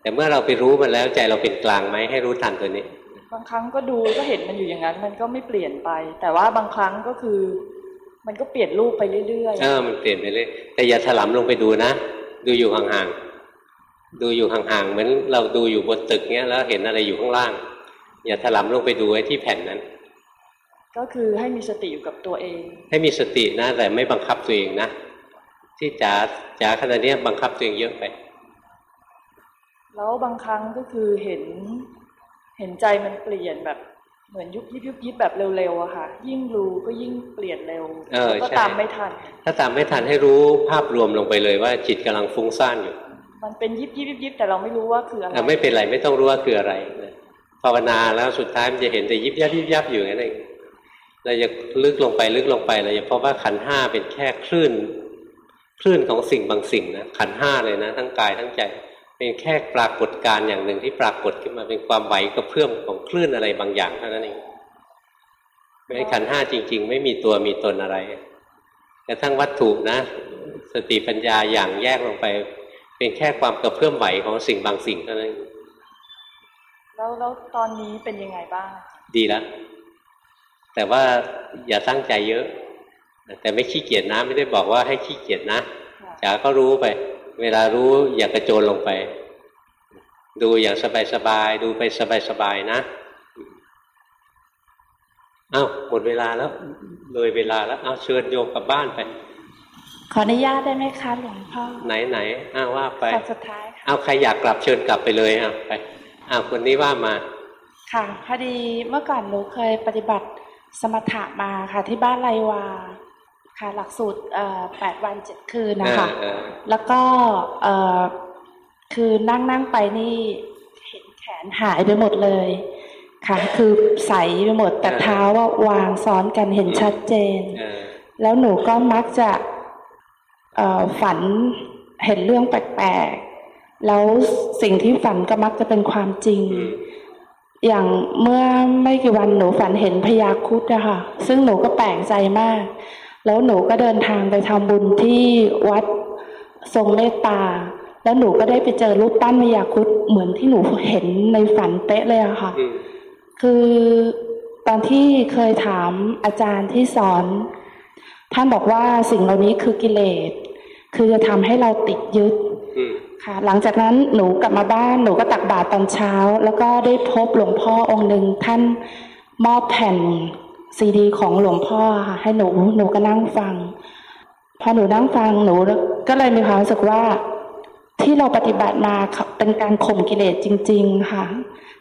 แต่เมื่อเราไปรู้มันแล้วใจเราเป็นกลางไหมให้รู้ทันตัวนี้ บางครั้งก็ดูก็เห็นมันอยู่อย่างนั้น มันก็ไม่เปลี่ยนไป แต่ว่าบางครั้งก็คือ มันก็เปลี่ยนรูปไปเรื่อยๆเออมันเปลี่ยนไปเรื่อยแต่อย่าถลำลงไปดูนะ ดูอยู่ห่างๆดูอยู่ห่างๆเหมือนเราดูอยู่บนตึกเนี้ยแล้วเห็นอะไรอยู่ข้างล่าง อย่าถลำลงไปดูไอ้ที่แผ่นนั้น ก็คือให้มีสติอยู่กับตัวเอง ให้มีสตินะแต่ไม่บังคับตัวเองนะที่จ๋าจ๋าขณะนี้บังคับตัวเองเยอะไป แล้วบางครั้งก็คือเห็นเห็นใจมันเปลี่ยนแบบเหมือนยุบยิบยุบยิบแบบเร็วๆอะค่ะ ยิ่งรู้ก็ยิ่งเปลี่ยนเร็วก็ตามไม่ทัน ถ้าตามไม่ทันให้รู้ภาพรวมลงไปเลยว่าจิตกำลังฟุ้งซ่านอยู่ มันเป็นยิบยิบยิบยิบแต่เราไม่รู้ว่าคืออะไรไม่เป็นไรไม่ต้องรู้ว่าคืออะไร ภาวนาแล้วสุดท้ายมันจะเห็นแต่ยิบยับยิบยับอยู่นั่นเองเราจะลึกลงไปลึกลงไปเราจะพบว่าขันห้าเป็นแค่คลื่น คลื่นของสิ่งบางสิ่งนะขันห้าเลยนะ ทั้งกายทั้งใจ เป็นแค่ปรากฏการ์อย่างหนึ่งที่ปรากฏขึ้นมาเป็นความไหวกระเพื่อมของคลื่นอะไรบางอย่างเท่านั้นเองไม่ขันห้าจริง ๆ ไม่มีตัวมีตนอะไรแต่ทั้งวัตถุนะ สติปัญญาอย่างแยกลงไป เป็นแค่ความกระเพื่อมไหวของสิ่งบางสิ่งเท่านั้น แล้วแล้วตอนนี้เป็นยังไงบ้าง ดีแล้วแต่ว่าอย่าตั้งใจเยอะ แต่ไม่ขี้เกียจนะ ไม่ได้บอกว่าให้ขี้เกียจนะจ๋าก็รู้ไป เวลารู้อย่ากระโจนลงไป ดูอย่างสบายๆดูไปสบายๆนะอ้าวหมดเวลาแล้ว เลยเวลาแล้วเอาเชิญโยมกลับบ้านไป ขออนุญาตได้ไหมคะหลวงพ่อไหนไหนอ้าวว่าไปสุดท้ายเอาใครอยากกลับเชิญกลับไปเลยอะไป อ้าวคนนี้ว่ามา ค่ะพอดีเมื่อก่อนหนูเคยปฏิบัติสมถะมาค่ะที่บ้านไรวาค่ะ หลักสูตรแปดวันเจ็ดคืนนะคะ แล้วก็คือนั่งนั่งไปนี่เห็นแขนหายไปหมดเลย ค่ะ คือใสไปหมดแต่เท้าว่าวางซ้อนกันเห็นชัดเจน แล้วหนูก็มักจะฝันเห็นเรื่องแปลก แล้วสิ่งที่ฝันก็มักจะเป็นความจริง อย่างเมื่อไม่กี่วันหนูฝันเห็นพญาคุดอะค่ะ ซึ่งหนูก็แปลกใจมาก แล้วหนูก็เดินทางไปทำบุญที่วัดทรงเมตตา แล้วหนูก็ได้ไปเจอรูปปั้นพญาคุดเหมือนที่หนูเห็นในฝันเป๊ะเลยอะค่ะ คือตอนที่เคยถามอาจารย์ที่สอน ท่านบอกว่าสิ่งเหล่านี้คือกิเลส คือจะทำให้เราติดยึด ค่ะหลังจากนั้นหนูกลับมาบ้านหนูก็ตักบาตรตอนเช้า แล้วก็ได้พบหลวงพ่อองค์หนึ่งท่านมอบแผ่นซีดี ของหลวงพ่อค่ะให้หนูหนูก็นั่งฟัง พอหนูนั่งฟังหนูก็เลยมีความรู้สึกว่าที่เราปฏิบัติมาเป็นการข่มกิเลสจริง ๆค่ะ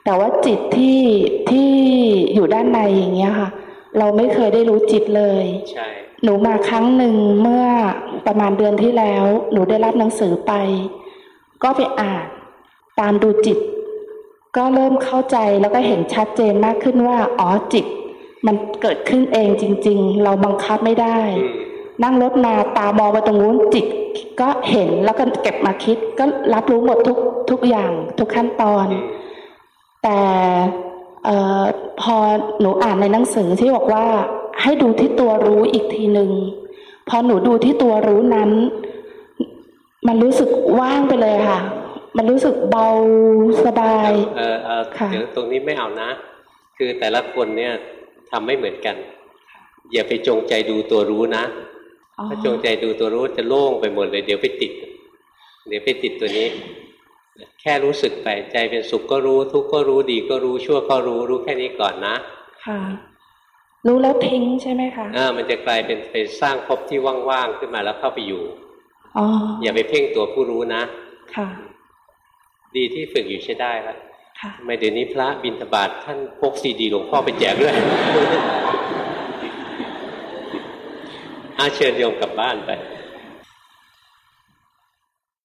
แต่ว่าจิตที่ที่อยู่ด้านในอย่างเงี้ยค่ะ เราไม่เคยได้รู้จิตเลยใช่หนูมาครั้งหนึ่งเมื่อประมาณเดือนที่แล้ว หนูได้รับหนังสือไป ก็ไปอ่านตามดูจิต ก็เริ่มเข้าใจแล้วก็เห็นชัดเจนมากขึ้นว่าอ๋อจิต มันเกิดขึ้นเองจริง ๆ เราบังคับไม่ได้ นั่งรถมาตามองไปตรงนู้นจิต ก็เห็นแล้วก็เก็บมาคิด ก็รับรู้หมดทุกทุกอย่างทุกขั้นตอน แต่ออพอหนูอ่านในหนังสือที่บอกว่าให้ดูที่ตัวรู้อีกทีหนึ่งพอหนูดูที่ตัวรู้นั้น มันรู้สึกว่างไปเลยค่ะ มันรู้สึกเบาสบายเออเออเดี๋ยวตรงนี้ไม่เอานะ คือแต่ละคนเนี่ยทำไม่เหมือนกัน อย่าไปจงใจดูตัวรู้นะ ถ้าจงใจดูตัวรู้จะโล่งไปหมดเลย เดี๋ยวไปติด เดี๋ยวไปติดตัวนี้ แค่รู้สึกไปใจเป็นสุขก็รู้ ทุกข์ก็รู้ดีก็รู้ชั่วก็รู้รู้แค่นี้ก่อนนะ ค่ะ รู้แล้วทิ้งใช่ไหมคะอ่ามันจะกลายเป็นไปสร้างภพที่ว่างๆขึ้นมาแล้วเข้าไปอยู่ อ๋ออย่าไปเพ่งตัวผู้รู้นะค่ะ ดีที่ฝึกอยู่ใช้ได้แล้วค่ะทำไมเดี๋ยวนี้พระบิณฑบาตท่านพกซีดีหลวงพ่อไปแจกด้วยอาเชิญโยมกลับบ้านไป